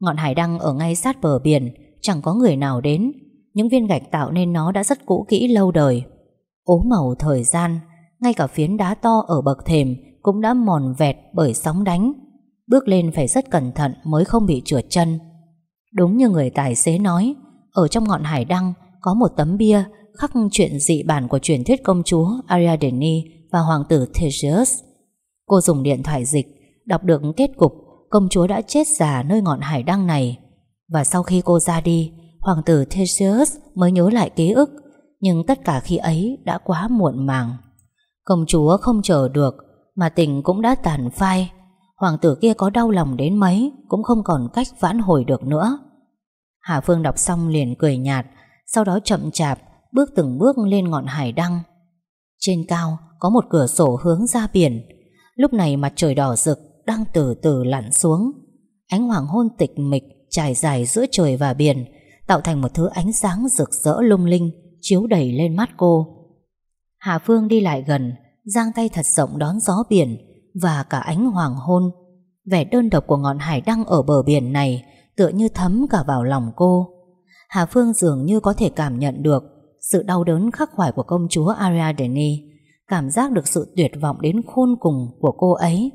Speaker 1: Ngọn hải đăng ở ngay sát bờ biển, Chẳng có người nào đến Những viên gạch tạo nên nó đã rất cũ kỹ lâu đời Ố màu thời gian, Ngay cả phiến đá to ở bậc thềm cũng đã mòn vẹt bởi sóng đánh Bước lên phải rất cẩn thận Mới không bị trượt chân Đúng như người tài xế nói Ở trong ngọn hải đăng Có một tấm bia khắc chuyện dị bản của truyền thuyết công chúa Ariadne và hoàng tử Theseus. Cô dùng điện thoại dịch, đọc được kết cục công chúa đã chết già nơi ngọn hải đăng này. Và sau khi cô ra đi, hoàng tử Theseus mới nhớ lại ký ức, nhưng tất cả khi ấy đã quá muộn màng. Công chúa không chờ được, mà tình cũng đã tàn phai. Hoàng tử kia có đau lòng đến mấy, cũng không còn cách vãn hồi được nữa. Hà Phương đọc xong liền cười nhạt, sau đó chậm chạp bước từng bước lên ngọn hải đăng. Trên cao có một cửa sổ hướng ra biển. Lúc này mặt trời đỏ rực đang từ từ lặn xuống. Ánh hoàng hôn tịch mịch trải dài giữa trời và biển, tạo thành một thứ ánh sáng rực rỡ lung linh, chiếu đầy lên mắt cô. Hà Phương đi lại gần, giang tay thật rộng đón gió biển và cả ánh hoàng hôn. Vẻ đơn độc của ngọn hải đăng ở bờ biển này tựa như thấm cả vào lòng cô. Hà Phương dường như có thể cảm nhận được sự đau đớn khắc khoải của công chúa Ariadne, cảm giác được sự tuyệt vọng đến khôn cùng của cô ấy,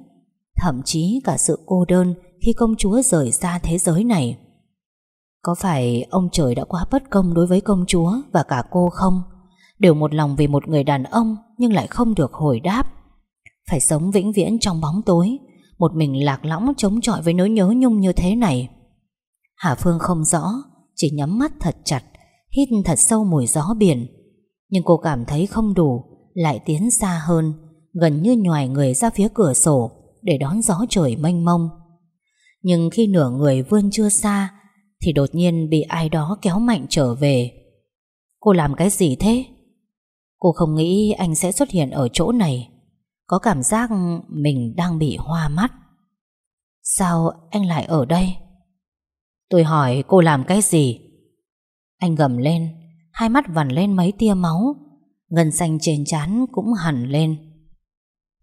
Speaker 1: thậm chí cả sự cô đơn khi công chúa rời xa thế giới này. Có phải ông trời đã quá bất công đối với công chúa và cả cô không? Đều một lòng vì một người đàn ông nhưng lại không được hồi đáp. Phải sống vĩnh viễn trong bóng tối, một mình lạc lõng chống chọi với nỗi nhớ nhung như thế này. Hà Phương không rõ, chỉ nhắm mắt thật chặt hít thật sâu mùi gió biển. Nhưng cô cảm thấy không đủ, lại tiến xa hơn, gần như nhòi người ra phía cửa sổ để đón gió trời mênh mông. Nhưng khi nửa người vươn chưa xa, thì đột nhiên bị ai đó kéo mạnh trở về. Cô làm cái gì thế? Cô không nghĩ anh sẽ xuất hiện ở chỗ này. Có cảm giác mình đang bị hoa mắt. Sao anh lại ở đây? Tôi hỏi, cô làm cái gì? Anh gầm lên, Hai mắt vằn lên mấy tia máu, Ngân xanh trên trán cũng hẳn lên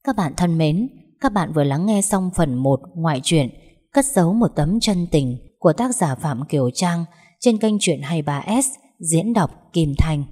Speaker 1: Các bạn thân mến, Các bạn vừa lắng nghe xong phần 1 Ngoại truyện Cất giấu một tấm chân tình Của tác giả Phạm Kiều Trang Trên kênh truyện 23S Diễn đọc Kim Thành